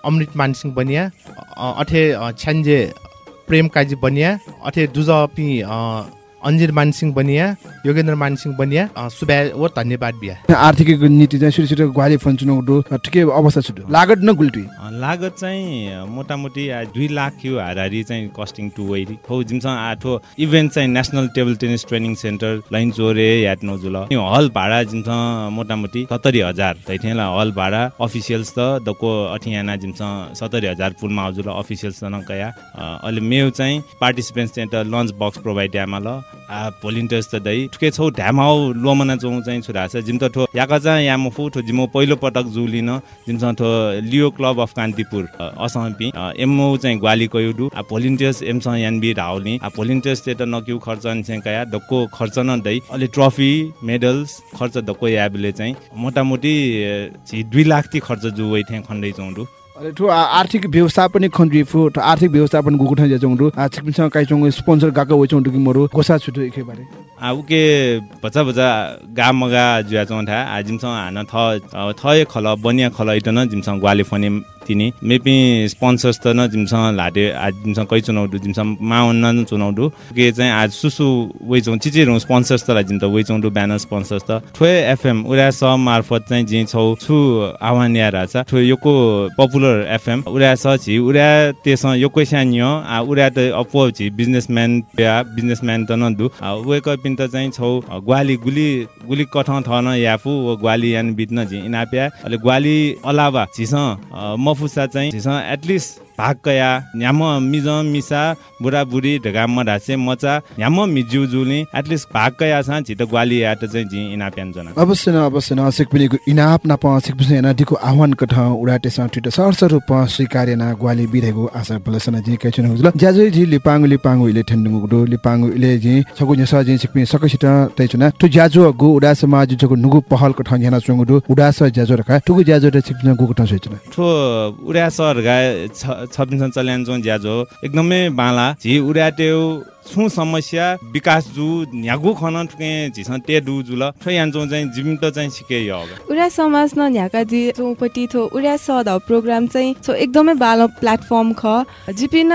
अमृत मानसिंह बनिया अठे छ्यान्जे प्रेम काजी बनिया अठे दुज पि अ, अन्जिर मानसिंह बनिया योगेन्द्र मानसिंह बनिया सुब्या व धन्यवाद बिया आर्थिक नीति चाहिँ सुरु सुरु ग्वाली फन चुनाउ टु ठिकै अवस्था छु लागत न गुल्टी? लागत चाहिँ मोटामोटी दुई लाख यो हाराहारी चाहिँ कस्टिङ टु वैरी। हो जिमसँग आठो इभेन्ट चाहिँ national table tennis training centre line चोरे याद नजुल। यो हल भाडा जिमसँग मोटामोटी सत्तरी हजार तैठेला हल। भाडा अफिसियल्स त दको अठियाना जिमसँग सत्तरी हजार पुलमा हजुर अफिसियल्स त नकया। अहिले मेउ चाहिँ पार्टिसिपेन्ट्स चाहिँ त लन्च बक्स प्रोभाइड यामा ल। आ भोलिन्टियर्स त दै ठुकै छौ ढ्यामाउ लोमना चौ चाहिँ छुरा छ जिम त ठो याका चाहिँ यामो फु ठो जिमो पहिलो पटक जुलिन जिमसँग ठो लियो क्लब अफ कान्तिपुर अ, असम पि। एमओ चाहिँ ग्वाली कयुडु। आ भोलिन्टियर्स एमसँग यानबी राहुलनी आ भोलिन्टियर्स ते त नक्यु खर्च चाहिँ कया डक्को खर्च न दै अलि ट्रफी मेडल्स खर्च डक्को याबले चाहिँ। मोटामोटी दुई लाख ती खर्च जुवै थिएँ खण्डै चौँडु ठो आर्थिक व्यवस्थापन फु ठो आर्थिक व्यवस्थापन गुगु ठाउँ जाचौँ टु आ चिकपिन्छ काइ चौँ स्पोन्सर वचौँ टु कि मोरो। गोसा छुटु बारे। आ उके बच्चा बच्चा गा मगा जुया चौँ था आ जिमसँग हान थ थय खल बनिया खल इटन जिमसँग ग्वाले फने तिनी। मेपी स्पोन्सर्स त न जिमसँग लाटे आज जिमसँग कै चुनाउडु जिमसँग माउन्न न चुनाउडु। के चाहिँ आज सुसु वेचौँ चिचिरौँ स्पोन्सर्स त जिम त वेचौँ ब्यानर स्पोन्सर्स त। ठोए एफएम उडा स मार्फत चाहिँ जे छौ छु आह्वान या योको पपुलर एफएम उडा स छि उडा तेस योको सान्यो। आ उडा त अपो छि बिजनेसम्यान या बिजनेसम्यान त न दु वेक पिन त चाहिँ छौ ग्वाली गुली गुली कठ थन याफु ग्वाली यान बित्न झि इनाप्या। अहिले ग्वाली अलावा झिस मफुसा चाहिँ एटलिस्ट भागकया न्याम मिज मिसा बुढाबुढी ढगाम ढासे मचा न्याम मिज्यु जुली एटलिस्ट भागकया छ छिटो ग्वाली याट चाहिँ झि इनाप्यान जना अवश्य न अवश्य न सिकपिनीको इनाप नाप सिकपिस एना दिको आह्वान कठ उडाटे स ट्विट सरस रूप स्वीकार्य न ग्वाली बिरेको आशा बलसन जी कै छन हुजुल। ज्याजो जी लिपाङ लिपाङ इले ठेन्डुङ गुडो लिपाङ इले जी छगु न्यस जी सिकपिन सकसित तै छुना तु ज्याजो गु उडा समाज जको नुगु पहल कठ न्याना चंगुडो उडा स ज्याजो रखा तुगु ज्याजो रे सिकपिन गु कठ सोचना। ठो उडा सर गा छपिन्छ चल्यान जो ज्याजो एकदमै बाला। झि उड्याट्यो छु समस्या विकास जु न्यागु खन ठुके झिस टे दु जुल। ठो यान जो चाहिँ जिम त चाहिँ सिके यो उडा समाज न न्याका जी जोपट्टि थो उडा सद प्रोग्राम चाहिँ छो एकदमै बाल प्लेटफर्म ख। जिपिन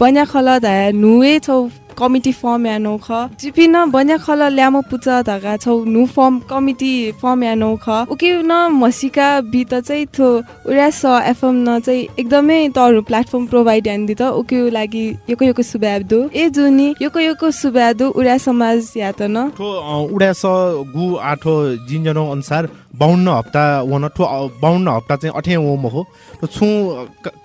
बन्या खल धा नुए छौ कमिटी फर्म या नौ ख। जिपिन बन्या खल ल्यामो पुच धगा छौ नु फर्म कमिटी फर्म या नौ ख। उके न मसिका बित चाहिँ थो उडा स एफएम न चाहिँ एकदमै तरु प्लेटफर्म प्रोभाइड यान दि त उके लागि योको योको सुब्यादो। ए जुनी योको योको सुब्यादो उडा समाज या त न ठो उडा स गु आठो जिन्जनो अनुसार बाउन्न हप्ता वन ठो बाउन्न हप्ता चाहिँ अठे ओम हो ठो छु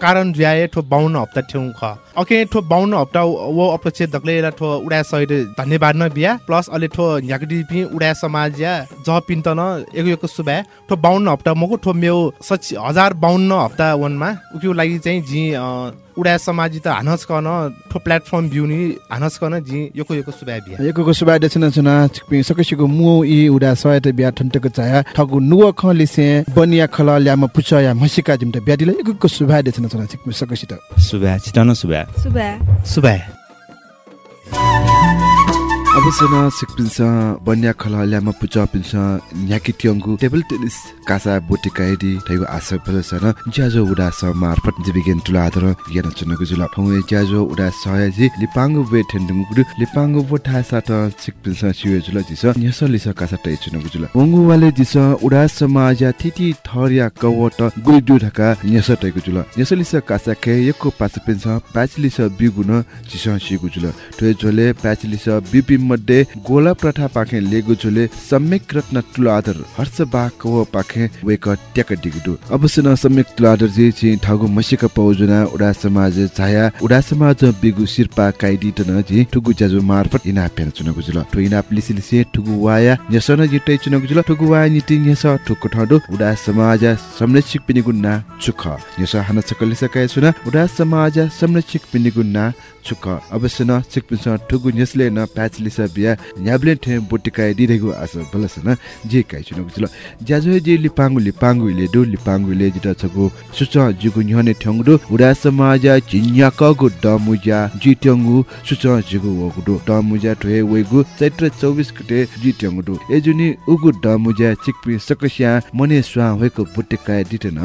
कारण ज्याए ठो बाउन्न हप्ता ठेउ ख। अके ठो बाउन्न हप्ता वो अपेक्षित दक्ले ठो उडा सहित धन्यवाद न बिया प्लस अहिले ठो न्याकडी पि उडा समाज या ज न एक एक सुबा ठो बाउन्न हप्ता मको ठो मेउ सच हजार बाउन्न हप्ता वनमा उक्यो लागि चाहिँ जी उडा समाज त हानस कन ठो प्लेटफर्म बिउनी हानस कन जी योको योको सुबा बिया योको योको सुबा देछन छना छिकपि सकसिको मु इ उडा सयत बिया ठन्टक चाया ठगु नुव खलिसे बनिया खल ल्याम पुछ या मसिका जिमटा ब्यादिले योको योको सुबा देछन छना छिकपि सकसित सुबा छिटन सुबा सुबा सुबा अवश्य न सिकपिन्स बन्या खल ल्यामा पुच पिन्स न्याकी ट्यङ्गु टेबल टेनिस कासा बोटिकाइडी थैगु आशा फलस न ज्याजो उडा स मार्फत जिबिगेन तुला आदर याना चुनको जुल ज्याजो उडा सयाजी लिपाङ्गु वे ठेन्डुङ गुडु लिपाङ्गु बोठा सात सिकपिन्स सिवे जुल जिस न्यस लिस कासा तै चुनको जुल। वंगु वाले जिस उडा समाज थिति थरिया कवट गुलदु ढका न्यस तैगु जुल। न्यस लिस कासा के यको पास पिन्स पाचलिस बिगुन जिस सिगु जुल। टोय जोले पाचलिस बिपि मध्ये गोला प्रथा पाखे लेगु झोले सम्यक रत्न तुलादर हर्ष बा कव पाखे वेक ट्याक डिगुडु। अवश्य न सम्यक तुलादर जे छि ठागु मसिक पौजुना उडा समाज छाया उडा समाज बिगु सिरपा काइडी तन जे ठुगु जाजु मार्फत इना पेन चुनगु जुल। तो इना लिसिलिसे ठुगु वाया न्यसन जिटै चुनगु जुल। ठुगु वाया निति न्यस ठुकु ठडु उडा समाज संरक्षक पिनिगु ना चुख। न्यस हान सकले सकाय सुना उडा समाज संरक्षक पिनिगु ना चुख अवश्य न सिकपिस ठुगु न्यसले न प्याचलिस बिया न्याब्ले ठे बोटिकाय दिरेगु आस बलस न जे काइ चुनगु जुल ज्याजो जे लिपाङ्गु लिपाङ्गु ले दो लिपाङ्गु ले जिता छगु सुच जुगु न्हने ठंगु उडा समाज चिन्या कगु डमुजा जित्यंगु सुच जुगु वगु डमुजा ठोए वेगु चैत्र 24 गते जित्यंगु एजुनी उगु डमुजा चिकपि सकस्या मने स्वा होएको बोटिकाय दितन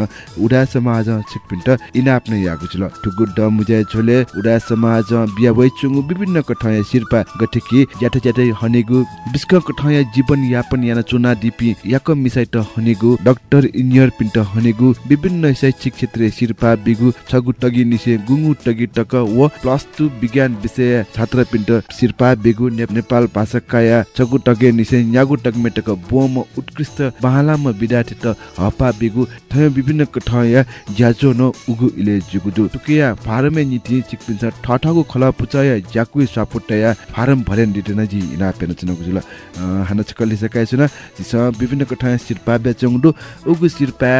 उडा समाज चिकपिन्ट इनाप्न यागु जुल ठुगु डमुजा झोले उडा समाज बिया वैचुङु विभिन्न कठया शिरपा गठेकी ज्याठा ज्याठै हनेगु विस्क कठया जीवन यापन याना चुना दिपि याक मिसाइ त हनेगु डाक्टर इन्जिनियर पिन्ट हनेगु विभिन्न शैक्षिक क्षेत्र शिरपा बिगु छगु टगी निसे गुङु टगी टक व प्लस 2 विज्ञान विषय छात्र पिन्ट शिरपा बिगु नेपाल भाषा काया छगु टगे निसे न्यागु टगमेटक बोम उत्कृष्ट बहालाम विद्यार्थी त हपा बिगु थय विभिन्न कठया ज्याजो न उगु इले जुगुदु तुकिया फारमे नीति चिकपिन्छ ठठगु खला पुचाया ज्याकुइ सापुटया फारम भरेन दिटेन जी इना पेन चुनको जुल हाना चकली सकाय छुना जिस विभिन्न कठा सिरपा बेचंगडु उगु सिरपा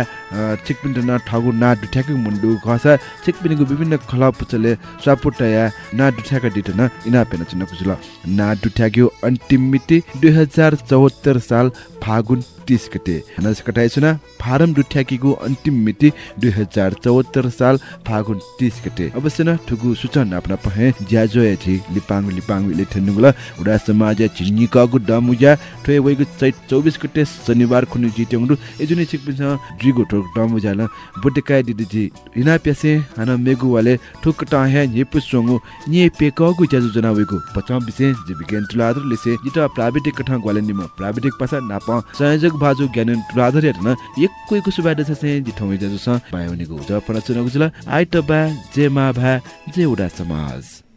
चिकपिन न ठगु ना दुठ्याकु मुन्डु खसा चिकपिनको विभिन्न खला पुचले सापुटया ना दुठ्याका दिटेन इना पेन चुनको जुल ना दुठ्याक्यो अन्तिम मिति 2074 साल फागुन तिस गते। हनस कटाइ छुना फारम दुठ्याकीको अन्तिम मिति दुई हजार चौहत्तर साल फागुन तिस गते। अवश्य न ठुगु सूचना आफ्ना पहे। ज्याजो याछि लिपाङ लिपाङ इले ठेनुगुला उडा समाज चिन्नी कगु डमुजा ठोय वइगु चैत 24 गते शनिबार खुनु जित्यङरु एजुनि छिकपिन्छ जुइगु ठोक डमुजा ल बुटेका दिदिजी हिना प्यासे हाना मेगु वाले ठुक टा हे निपु सोंगु नि पे कगु ज्याजु जना वइगु पचम बिसे जे बिगेन तुलादर लिसे जिता प्राविधिक कठा ग्वाले निम प्राविधिक पासा नाप। संयोजक भाजु ज्ञान तुलादर हेर्न एक कोइको सुबाद छसे जिठौ ज्याजु स बायोनिगु ज फरचनगु जुल आइ त बा जे मा भा जे उडा समाज।